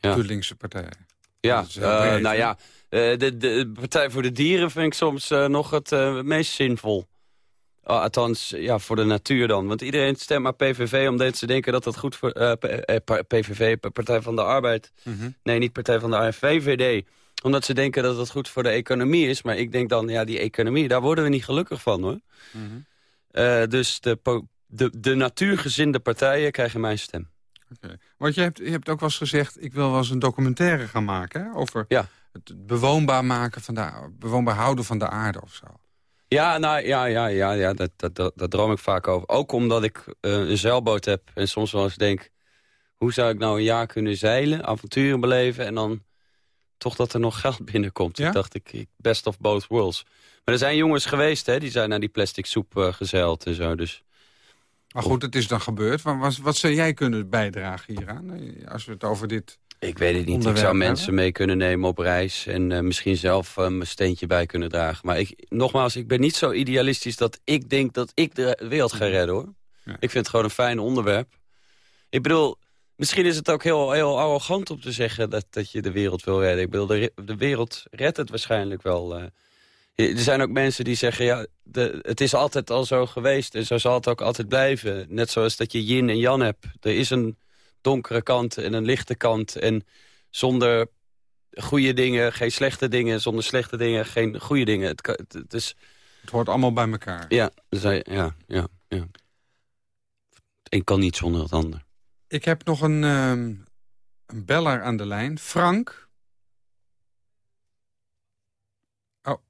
Ja. De linkse partijen. Ja, breed, nou ja, eh, de, de Partij voor de Dieren vind ik soms nog het meest zinvol. Ah, althans, ja, voor de natuur dan. Want iedereen stemt maar PVV omdat ze denken dat dat goed voor... PVV, Pa- Partij van de Arbeid. Mhm. Nee, niet Partij van de Arbeid, VVD. Omdat ze denken dat het goed voor de economie is. Maar ik denk dan, ja, die economie, daar worden we niet gelukkig van, hoor. Mhm. Eh, dus de, de, de natuurgezinde partijen krijgen mijn stem. Want je hebt, je hebt ook wel eens gezegd... ik wil wel eens een documentaire gaan maken... Hè? over Ja. het bewoonbaar, maken van de, bewoonbaar houden van de aarde of zo. Ja, nou, ja, ja, ja, ja dat, dat, dat, daar droom ik vaak over. Ook omdat ik eh, een zeilboot heb en soms wel eens denk... hoe zou ik nou een jaar kunnen zeilen, avonturen beleven... en dan toch dat er nog geld binnenkomt. Ja? Toen dacht ik, best of both worlds. Maar er zijn jongens geweest, hè, die zijn naar die plastic soep gezeild en zo. Dus Maar goed, het is dan gebeurd. Wat, wat, wat zou jij kunnen bijdragen hieraan? eh, Als we het over dit... ik weet het niet. Ik zou hebben? mensen mee kunnen nemen op reis... en eh, misschien zelf mijn steentje bij kunnen dragen. Maar ik, nogmaals, ik ben niet zo idealistisch dat ik denk dat ik de wereld ga redden, hoor. Ja. Ik vind het gewoon een fijn onderwerp. Ik bedoel, misschien is het ook heel, heel arrogant om te zeggen... Dat, dat je de wereld wil redden. Ik bedoel, de, de wereld redt het waarschijnlijk wel. eh. er zijn ook mensen die zeggen... ja, de, het is altijd al zo geweest en zo zal het ook altijd blijven. Net zoals dat je yin en yang hebt. Er is een donkere kant en een lichte kant. En zonder goede dingen geen slechte dingen. Zonder slechte dingen geen goede dingen. Het, het, het is... Het hoort allemaal bij elkaar. Ja, dus ja, ja, ja. Het een kan niet zonder het ander. Ik heb nog een, ehm, een beller aan de lijn. Frank. Oh,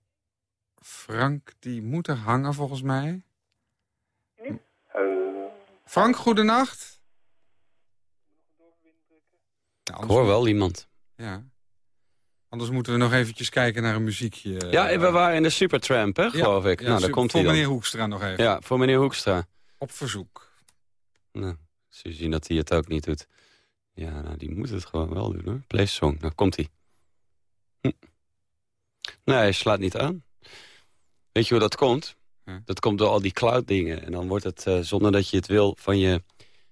Frank, die moet er hangen volgens mij. Frank, goedenacht. Ja, Ik hoor wel iemand. Ja. Anders moeten we nog eventjes kijken naar een muziekje. eh, Ja, we waren in de Supertramp, hè, geloof ik. Ja, nou, daar komt voor hij dan. meneer Hoekstra nog even. Ja, voor meneer Hoekstra. Op verzoek. Nou, ze zien dat hij het ook niet doet. Ja, nou, die moet het gewoon wel doen, hoor. Play song. Nou, komt hij. Hm. Nee, hij slaat niet aan. Weet je hoe dat komt? Ja. Dat komt door al die cloud dingen. En dan wordt het, eh, zonder dat je het wil, van je,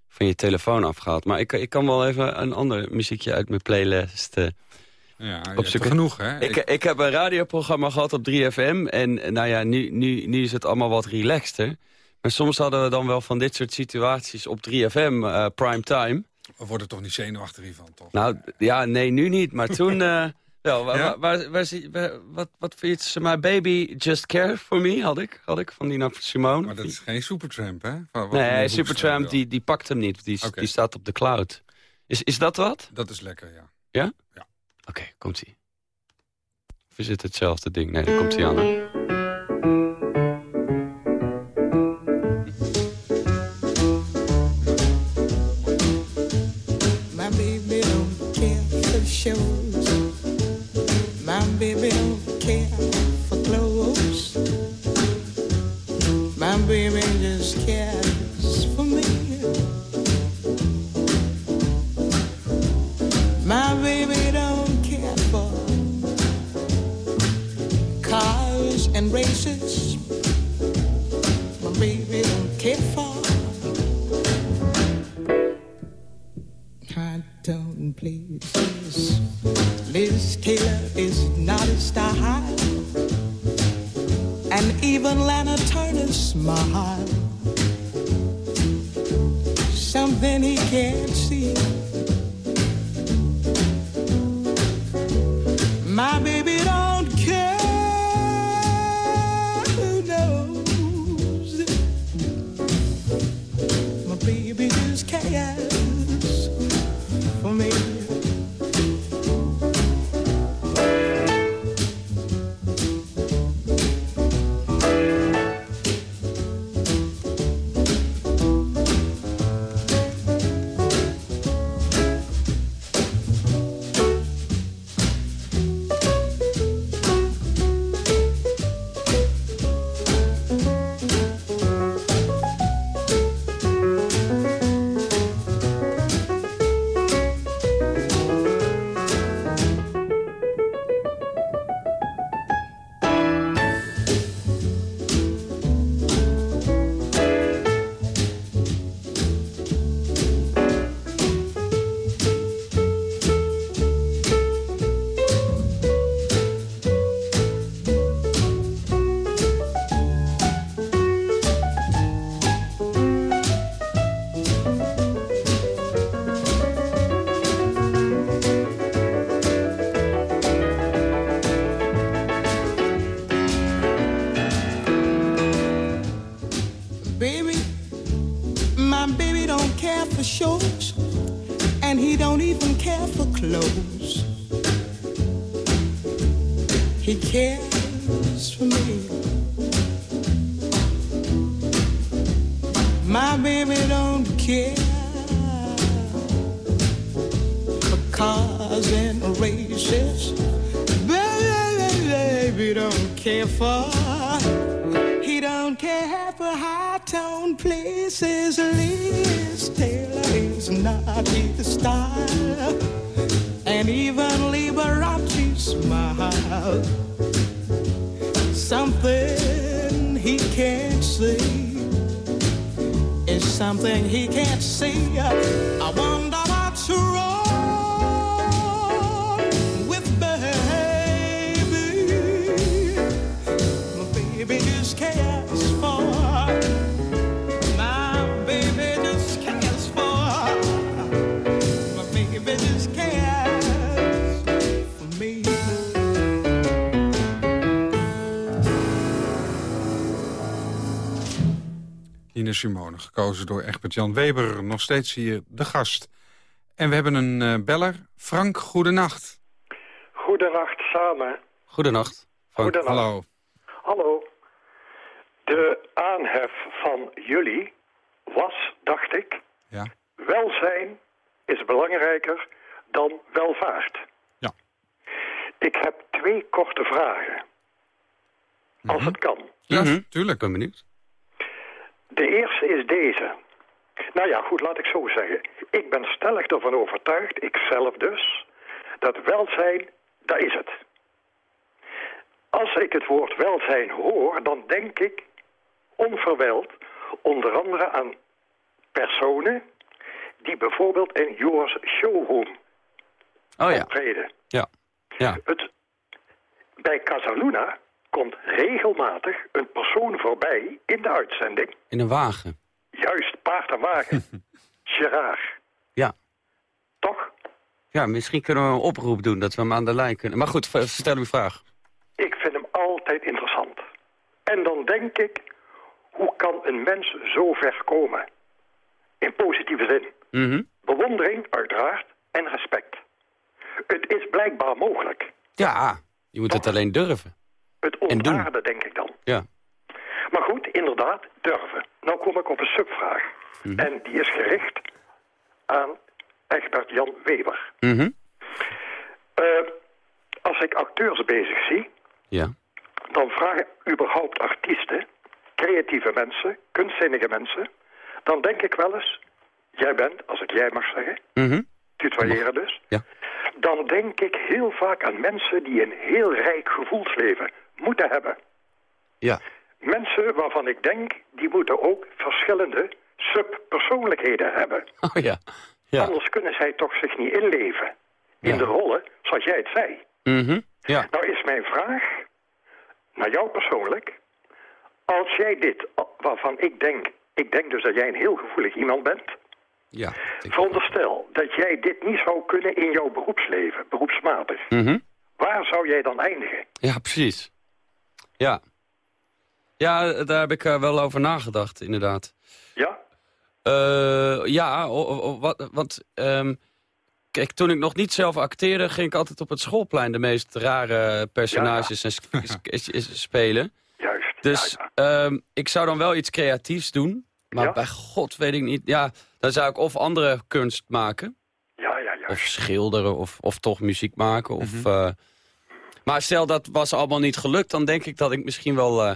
van je telefoon afgehaald. Maar ik, ik kan wel even een ander muziekje uit mijn playlist... eh, Ja, genoeg, hè? ik, ik heb een radioprogramma gehad op 3FM. En nou ja, nu, nu, nu is het allemaal wat relaxter. Maar soms hadden we dan wel van dit soort situaties op 3FM, eh prime time. We worden toch niet zenuwachtig hiervan, toch? Nou, ja, nee, nu niet. Maar toen... eh, wel, waar, Ja? waar, waar, wat, wat vind je? My baby just care for me, had ik. Had ik, van Nina Simone. Maar dat is geen Supertramp, hè? Van wat nee, Supertramp, die, die pakt hem niet. Die, die staat op de cloud. Is, is dat wat? Dat is lekker, ja. Ja? Ja. Oké, komt-ie. Of is het hetzelfde ding? Nee, daar komt hij aan, hè? Baby don't care for shows. Gekozen door Egbert-Jan Weber. Nog steeds hier de gast. En we hebben een eh, beller. Frank, goedenacht. Goedenacht samen. Goedenacht. Frank. Goedenacht. Hallo. Hallo. De aanhef van jullie was, dacht ik, Ja. welzijn is belangrijker dan welvaart. Ja. Ik heb twee korte vragen. Als het kan. Ja, Mhm. tuurlijk. Ik ben benieuwd. De eerste is deze. Nou ja, goed, laat ik zo zeggen. Ik ben stellig ervan overtuigd, ik zelf dus, dat welzijn, dat is het. Als ik het woord welzijn hoor, dan denk ik onverwijld onder andere aan personen die bijvoorbeeld in Yours Showroom Oh ja. optreden. Ja. Ja. Het, bij Casaluna komt regelmatig een persoon voorbij in de uitzending. In een wagen. Juist, paard en wagen. Gerard. Ja. Toch? Ja, misschien kunnen we een oproep doen dat we hem aan de lijn kunnen. Maar goed, stel uw vraag. Ik vind hem altijd interessant. En dan denk ik, hoe kan een mens zo ver komen? In positieve zin. Mhm. Bewondering, uiteraard, en respect. Het is blijkbaar mogelijk. Ja, je moet het alleen durven. Het En doen. ontaarde, denk ik dan. Ja. Maar goed, inderdaad, durven. Nou kom ik op een subvraag. Mhm. En die is gericht aan Egbert Jan Weber. Mhm. Eh, als ik acteurs bezig zie, Ja. dan vragen überhaupt artiesten, creatieve mensen, kunstzinnige mensen, dan denk ik wel eens, jij bent, als ik jij mag zeggen, Mhm. tutoyeren dus, Ja. dan denk ik heel vaak aan mensen die een heel rijk gevoelsleven moeten hebben. Ja. Mensen waarvan ik denk, die moeten ook verschillende subpersoonlijkheden hebben. Oh ja. Ja. Anders kunnen zij toch zich niet inleven in Ja. de rollen zoals jij het zei. Mhm. Ja. Nou is mijn vraag naar jou persoonlijk. Als jij dit, waarvan ik denk, ik denk dus dat jij een heel gevoelig iemand bent. Ja. Veronderstel dat jij dit niet zou kunnen in jouw beroepsleven, beroepsmatig. Mhm. Waar zou jij dan eindigen? Ja, precies. Ja. Ja, daar heb ik eh, wel over nagedacht, inderdaad. Ja? Eh, ja, wat, want... ehm, kijk, toen ik nog niet zelf acteerde... ging ik altijd op het schoolplein de meest rare personages en spelen. Juist. Dus ja, ehm, ik zou dan wel iets creatiefs doen. Maar bij god weet ik niet. Ja, dan zou ik of andere kunst maken. ja, ja, ja. Of schilderen, of, of toch muziek maken. Of, eh, maar stel dat was allemaal niet gelukt... dan denk ik dat ik misschien wel, eh,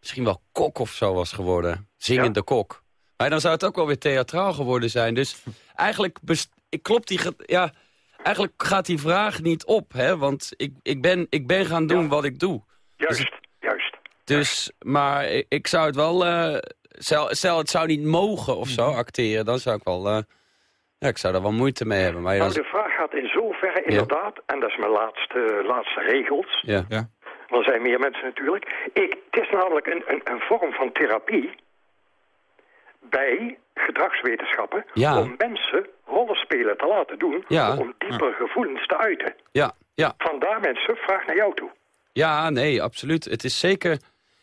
misschien wel kok of zo was geworden. Zingende kok. Maar dan zou het ook wel weer theatraal geworden zijn. Dus eigenlijk ik klopt die... Ja, eigenlijk gaat die vraag niet op. Hè? Want ik, ik, ben, ik ben gaan doen Ja. wat ik doe. Juist, juist. Dus, maar ik, ik zou het wel... eh, stel, stel, het zou niet mogen of zo, acteren. Dan zou ik wel... eh, ja, ik zou daar wel moeite mee hebben. Maar Nou, de vraag zoverre inderdaad, en dat is mijn laatste, laatste regels. ja. Ja. Er zijn meer mensen natuurlijk. Ik, het is namelijk een, een, een vorm van therapie bij gedragswetenschappen Ja. om mensen rollenspelen te laten doen Ja. om dieper gevoelens te uiten. Ja, ja. Vandaar mijn subvraag naar jou toe. Ja, nee, absoluut. Het is zeker...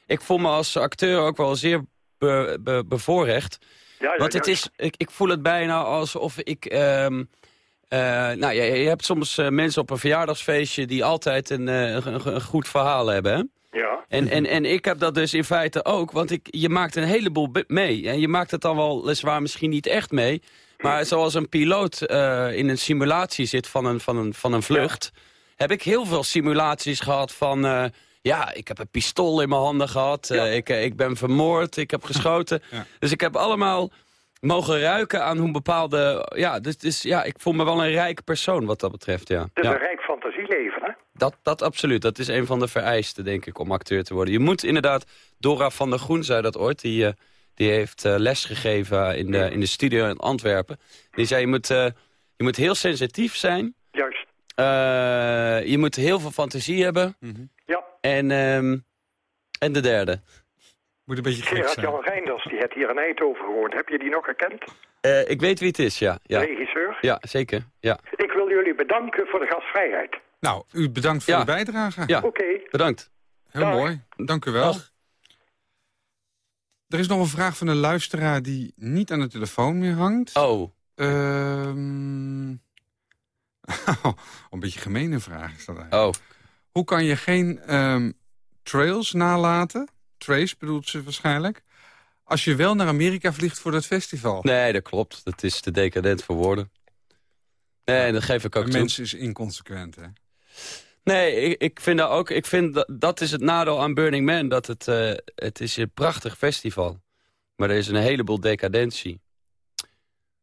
Ik voel me als acteur ook wel zeer be- be- bevoorrecht. Ja, ja, Want het juist. is, ik, ik voel het bijna alsof ik... ehm, Eh, nou, je, je hebt soms eh, mensen op een verjaardagsfeestje... die altijd een, eh, een, een goed verhaal hebben, hè? Ja. En, en, en ik heb dat dus in feite ook, want ik, je maakt een heleboel mee. En je maakt het dan wel weliswaar misschien niet echt mee. Maar zoals een piloot in een simulatie zit van een, van een, van een vlucht... heb ik heel veel simulaties gehad van... ja, ik heb een pistool in mijn handen gehad. eh, ik, ik ben vermoord, ik heb geschoten. Dus ik heb allemaal mogen ruiken aan hoe bepaalde... Ja, dus, dus ja, ik voel me wel een rijk persoon wat dat betreft, ja. Het is ja. een rijk fantasieleven, hè? Dat, dat absoluut. Dat is een van de vereisten, denk ik, om acteur te worden. Je moet inderdaad... Dora van der Groen zei dat ooit. Die, eh, die heeft eh, les gegeven in de, in de studio in Antwerpen. Die zei, je moet, eh, je moet heel sensitief zijn. Juist. Eh, je moet heel veel fantasie hebben. Ja. En, ehm, en de derde. Moet een beetje gek Gerard zijn. Jan Reinders, die heeft hier in Eindhoven gewoond. Heb je die nog gekend? Eh, ik weet wie het is, ja. Ja, Regisseur. ja zeker. Ja. Ik wil jullie bedanken voor de gastvrijheid. Nou, u bedankt voor Ja. de bijdrage. Ja, Oké. bedankt. Heel Dag. mooi. Dank u wel. Dag. Er is nog een vraag van een luisteraar die niet aan de telefoon meer hangt. Oh, Ehm, een beetje gemene vraag is dat eigenlijk. oh. Hoe kan je geen ehm, trails nalaten? Trace bedoelt ze waarschijnlijk. Als je wel naar Amerika vliegt voor dat festival. Nee, dat klopt. Dat is te decadent voor woorden. Nee, dat geef ik ook Een toe. mens is inconsequent, hè? Nee, ik, ik vind dat ook. Ik vind dat, dat is het nadeel aan Burning Man. Dat het, eh, het is een prachtig festival. Maar er is een heleboel decadentie.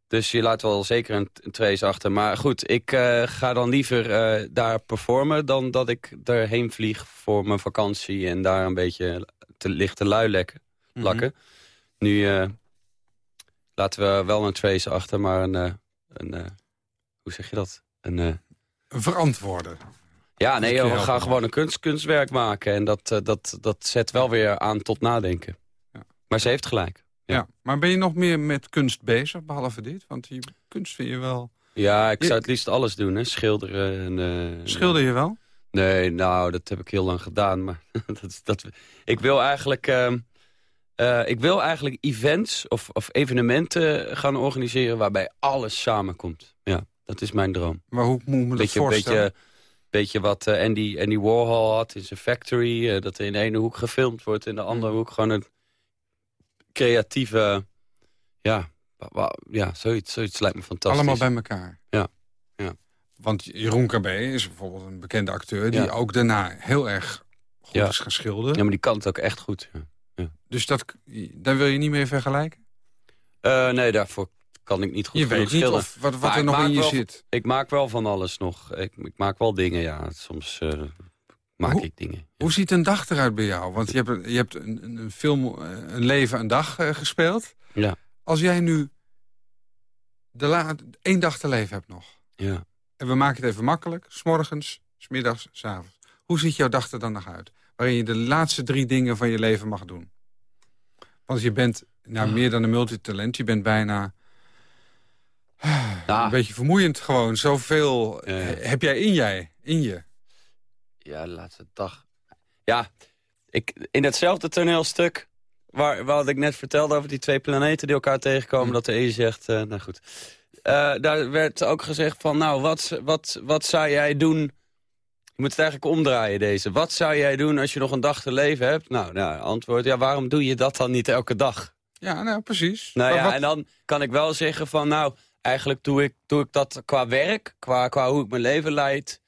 Dus je laat wel zeker een, een trace achter. Maar goed, ik eh, ga dan liever eh, daar performen... dan dat ik erheen vlieg voor mijn vakantie... en daar een beetje te lichte lui lekken, Mhm. lakken. Nu eh, laten we wel een trace achter, maar een... eh, een eh, hoe zeg je dat? Een... eh, Verantwoorden. ja, nee, joh, we gaan gewoon een kunst, kunstwerk maken. En dat, eh, dat, dat zet wel weer aan tot nadenken. Ja. Maar ze heeft gelijk. Ja. Ja. Maar ben je nog meer met kunst bezig, behalve dit? Want die kunst vind je wel... Ja, ik Je- zou het liefst alles doen, hè. Schilderen en... eh, Schilder je wel? Nee, nou, dat heb ik heel lang gedaan. Maar dat, dat, ik wil eigenlijk... ehm, eh, ik wil eigenlijk events of, of evenementen gaan organiseren... waarbij alles samenkomt. Ja, dat is mijn droom. Maar hoe moet me dat beetje, voorstellen? beetje, beetje wat eh, Andy, Andy Warhol had in zijn factory. eh, dat er in de ene hoek gefilmd wordt, in de andere Mm. hoek gewoon een creatieve... Ja, ja zoiets, zoiets lijkt me fantastisch. Allemaal bij elkaar. Ja. Want Jeroen Cabé is bijvoorbeeld een bekende acteur... die Ja. ook daarna heel erg goed Ja. is gaan schilderen. Ja, maar die kan het ook echt goed. Ja. Dus dat, daar wil je niet mee vergelijken? Eh, nee, daarvoor kan ik niet goed je weet niet of, wat, wat er nog in je wel- zit. Ik maak wel van alles nog. Ik, ik maak wel dingen, ja. Soms eh, maak Hoe- ik dingen. Hoe ziet een dag eruit bij jou? Want je hebt, een- je hebt een, een film, eh, een leven, een dag gespeeld. Ja, Als jij nu de één dag te leven hebt nog... ja. En we maken het even makkelijk, s'morgens, s'middags, s'avonds... hoe ziet jouw dag er dan nog uit? Waarin je de laatste drie dingen van je leven mag doen. Want je bent nou, meer dan een multitalent. Je bent bijna... Nou. Een beetje vermoeiend gewoon. Zoveel eh, heb jij in jij, in je. Ja, de laatste dag. Ja, ik, in hetzelfde toneelstuk... Waar, wat ik net vertelde over die twee planeten die elkaar tegenkomen... Hm. dat de een zegt, eh, nou goed... Eh, daar werd ook gezegd van, nou, wat, wat, wat zou jij doen... Je moet het eigenlijk omdraaien, deze. Wat zou jij doen als je nog een dag te leven hebt? Nou, nou antwoord, ja, waarom doe je dat dan niet elke dag? Ja, nou precies. Nou Maar ja, wat- en dan kan ik wel zeggen van, nou, eigenlijk doe ik, doe ik dat qua werk, qua, qua hoe ik mijn leven leid,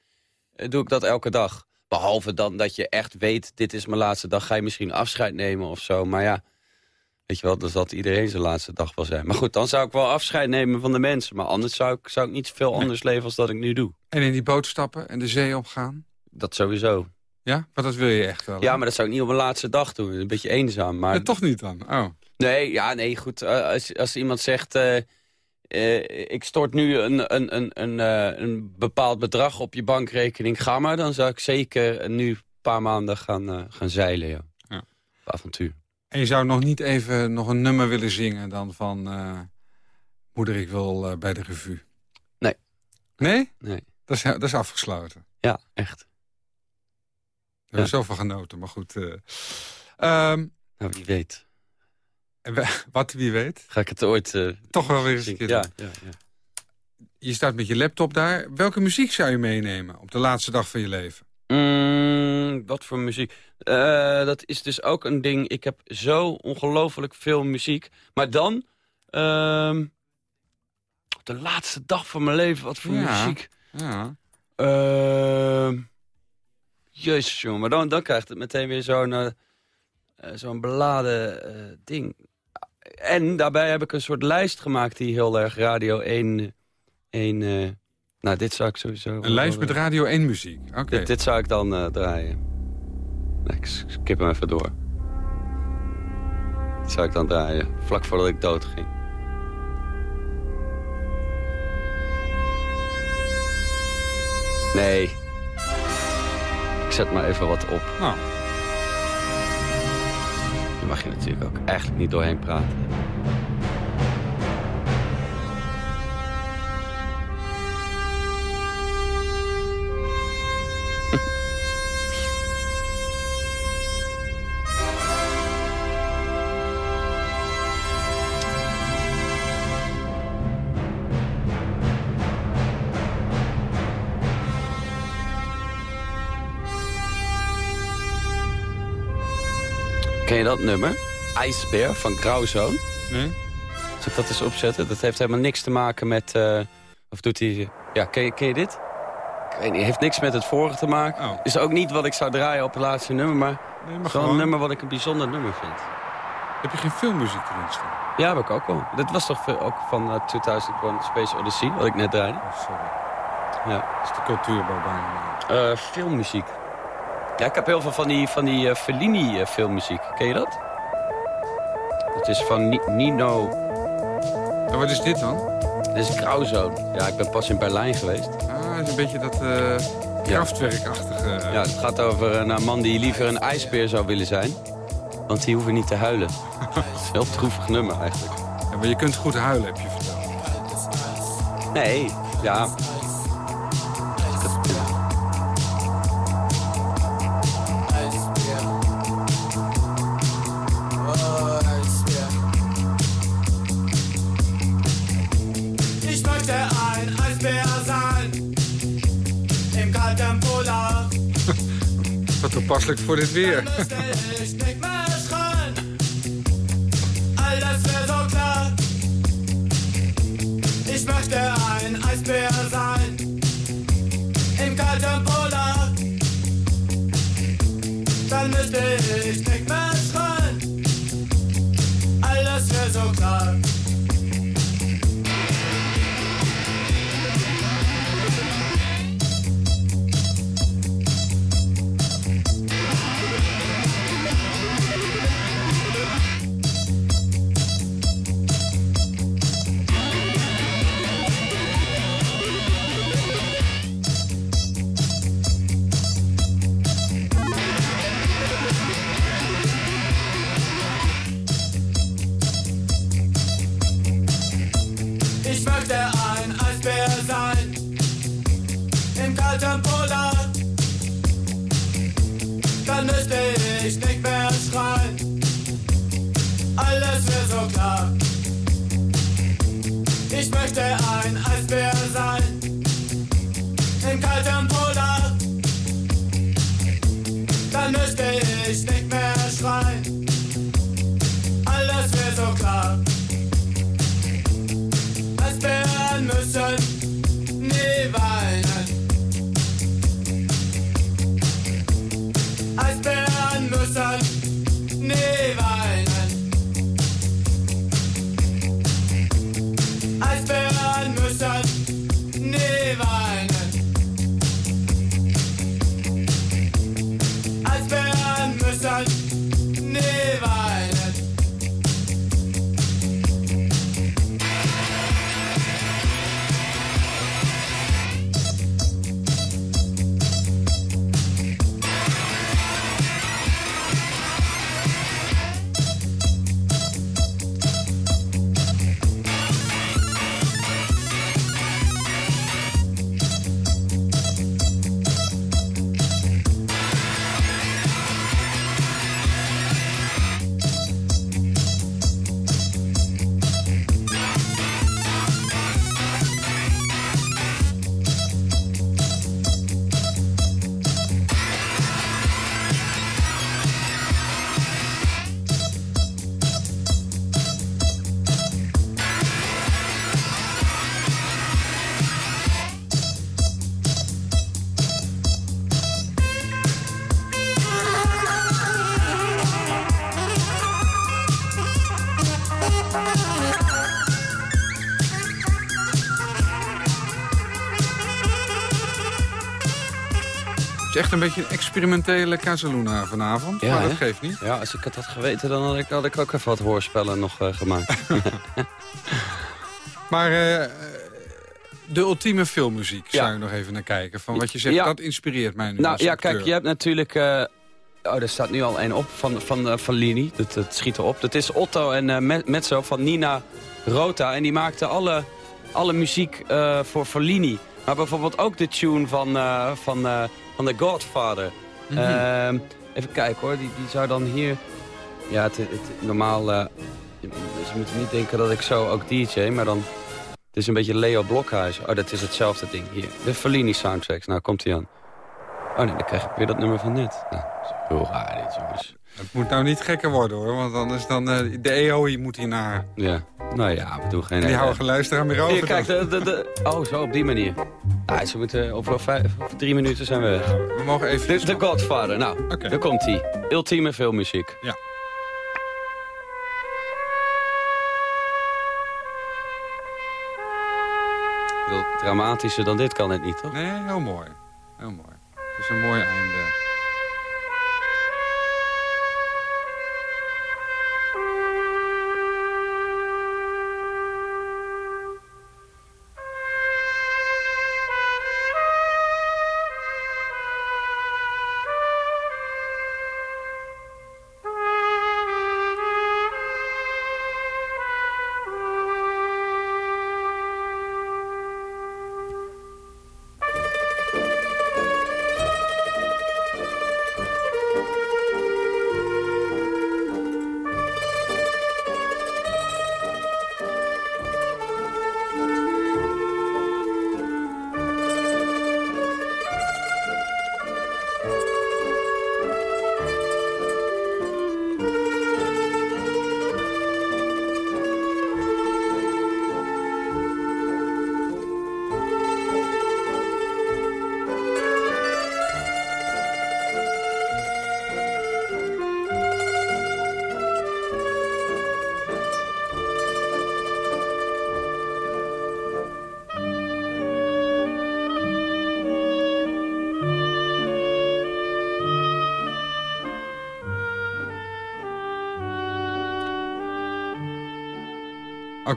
eh, doe ik dat elke dag. Behalve dan dat je echt weet, dit is mijn laatste dag, ga je misschien afscheid nemen of zo. Maar ja, weet je wel, zal het iedereen zijn laatste dag wel zijn. Maar goed, dan zou ik wel afscheid nemen van de mensen. Maar anders zou ik, zou ik niet veel anders leven als dat ik nu doe. En in die boot stappen en de zee opgaan. Dat sowieso. Ja, maar dat wil je echt wel. Ja, maar dat zou ik niet op mijn laatste dag doen. Een beetje eenzaam. Maar toch niet dan? Oh. Nee, ja, nee, goed. eh, Als, als iemand zegt, eh, eh, ik stort nu een, een, een, een, een bepaald bedrag op je bankrekening, ga maar. Dan zou ik zeker nu een paar maanden gaan, gaan zeilen, ja. Ja. Op avontuur. En je zou nog niet even nog een nummer willen zingen dan van... eh, Moeder, ik wil eh, bij de revue. Nee. Nee? Nee. Dat is, dat is afgesloten. Ja, echt. We hebben zoveel genoten, maar goed. eh. Ehm, Nou, wie weet. wat wie weet. Ga ik het ooit... Toch wel weer eens een keer ja, ja, ja. je staat met je laptop daar. Welke muziek zou je meenemen op de laatste dag van je leven? Mm, wat voor muziek? Eh, dat is dus ook een ding. Ik heb zo ongelooflijk veel muziek. Maar dan... op de laatste dag van mijn leven, wat voor Ja. muziek? Ja. Ehm jezus, jongen. Maar dan, dan krijgt het meteen weer zo'n eh, eh, zo'n beladen ding. En daarbij heb ik een soort lijst gemaakt die heel erg Radio 1... 1 eh, nou, dit zou ik sowieso... Een lijst met Radio 1 muziek. Oké. Dit, dit zou ik dan eh, draaien. Nee, ik skip hem even door. Dit zou ik dan draaien, vlak voordat ik dood ging. Nee. Ik zet maar even wat op. Nou, Daar mag je natuurlijk ook eigenlijk niet doorheen praten. Dat nummer? IJsbeer van Grauwzoon. nee? Ik dat eens opzetten? Dat heeft helemaal niks te maken met... eh, of doet hij... Ja, ken je, ken je dit? Ik weet niet, heeft niks met het vorige te maken. Oh. Is ook niet wat ik zou draaien op het laatste nummer, maar... Nee, maar gewoon. een nummer wat ik een bijzonder nummer vind. Heb je geen filmmuziek erin staan? Ja, heb ik ook wel. Dit was toch ook van eh, 2001 Space Odyssey, wat ik net draaide? Oh, sorry. Ja. Dat is de cultuurbarbaar. Eh, filmmuziek. Ja, ik heb heel veel van die, van die eh, Fellini eh, filmmuziek. Ken je dat? Dat is van Ni- Nino... En wat is dit dan? Dit is Grauwzoon. Ja, ik ben pas in Berlijn geweest. Ah, het is een beetje dat eh kraftwerkachtige... Ja, het gaat over een man die liever een ijsbeer zou willen zijn. Want die hoeven niet te huilen. Het is een heel droevig nummer eigenlijk. Ja, maar je kunt goed huilen, heb je verteld. Nee, ja. Toepasselijk voor dit weer. ich möchte ein Eisbär sein. Im kalten Polar. Dann müsste ich nicht mehr schreien. Alles wäre so klar. Möchte ein Eisbär sein. Im kalten Polar. Dann müsste ich nicht mehr schreien. Alles wäre so klar. Eisbären müssen echt een beetje een experimentele Casaluna vanavond, maar dat geeft niet. Ja, als ik het had geweten, dan had ik, had ik ook even wat hoorspellen nog eh, gemaakt. Maar eh, de ultieme filmmuziek Ja. zou je nog even naar kijken. Van wat je zegt, Ja. dat inspireert mij nu nou ja, acteur. kijk, je hebt natuurlijk... eh, oh, er staat nu al één op van, van, van Lini. Dat, dat schiet erop. Dat is Otto en Me- Mezzo van Nina Rota. En die maakten alle, alle muziek voor, voor Lini. Maar bijvoorbeeld ook de tune van, van, van The Godfather. Mhm. Ehm, even kijken hoor, die, die zou dan hier... Ja, het, het, normaal... eh, ze moeten niet denken dat ik zo ook DJ, maar dan... Het is een beetje Leo Blokhuis. Oh, dat is hetzelfde ding hier. De Fellini soundtracks. Nou, komt hij aan. Oh nee, dan krijg ik weer dat nummer van net. Nou, dat is heel raar dit, jongens. Het moet nou niet gekker worden hoor, want anders dan... eh, de EO moet hiernaar. Ja, nou ja, we doen geen... En die houden geen luisteraar meer over. Hier, kijk, de, de, de, oh, zo op die manier. Nou, ze moeten over, vijf, drie minuten zijn we weg. We mogen even... De, de Godfather, nou, Oké. daar komt hij. Ultieme filmmuziek. Ja. Dramatischer dan dit kan het niet, toch? Nee, heel mooi. Heel mooi. Het is een mooi einde.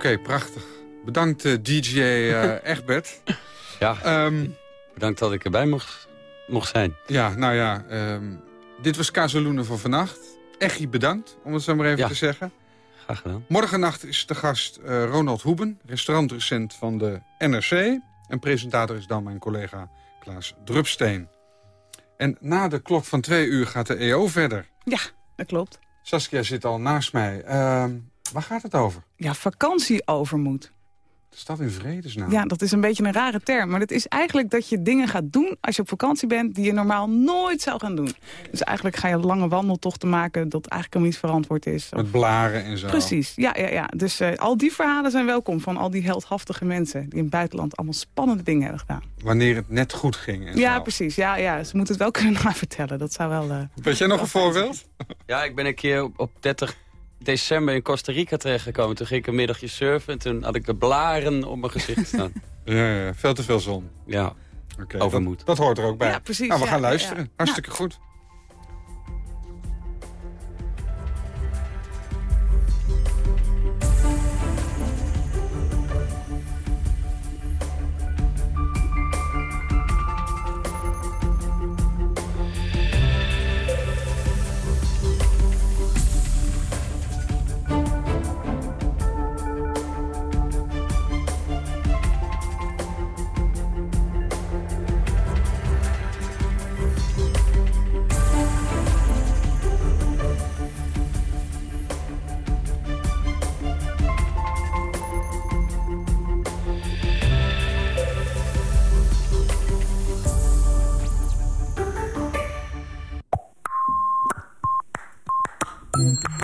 Oké, prachtig. Bedankt eh, DJ eh, Egbert. Ja, Ehm, bedankt dat ik erbij mocht, mocht zijn. ja, nou ja. ehm, dit was Kazeloenen voor vannacht. Echi bedankt, om het zo maar even Ja. te zeggen. Graag gedaan. Morgennacht is de gast eh, Ronald Hoeben, restaurantrecent van de NRC. En presentator is dan mijn collega Klaas Drupsteen. En na de klok van twee uur gaat de EO verder. Ja, dat klopt. Saskia zit al naast mij. Waar gaat het over? Ja, vakantieovermoed. Is dat in vredesnaam? Ja, dat is een beetje een rare term. Maar het is eigenlijk dat je dingen gaat doen als je op vakantie bent... die je normaal nooit zou gaan doen. Dus eigenlijk ga je lange wandeltochten maken... dat eigenlijk helemaal niet verantwoord is. Of- Met blaren en zo. Precies, ja, ja, ja. Dus eh, al die verhalen zijn welkom van al die heldhaftige mensen... die in het buitenland allemaal spannende dingen hebben gedaan. Wanneer het net goed ging. En Ja, zo. precies. Ja, ja, ze moeten het wel kunnen navertellen. Dat zou wel... eh, Weet jij nog een voorbeeld? Ja, ik ben een keer op, op 30 december in Costa Rica terechtgekomen. Toen ging ik een middagje surfen en toen had ik de blaren op mijn gezicht staan. Ja, ja, veel te veel zon. ja, Oké, Overmoed. Dat, dat hoort er ook bij. Ja, precies, Nou, we ja, gaan luisteren. ja. Hartstikke goed.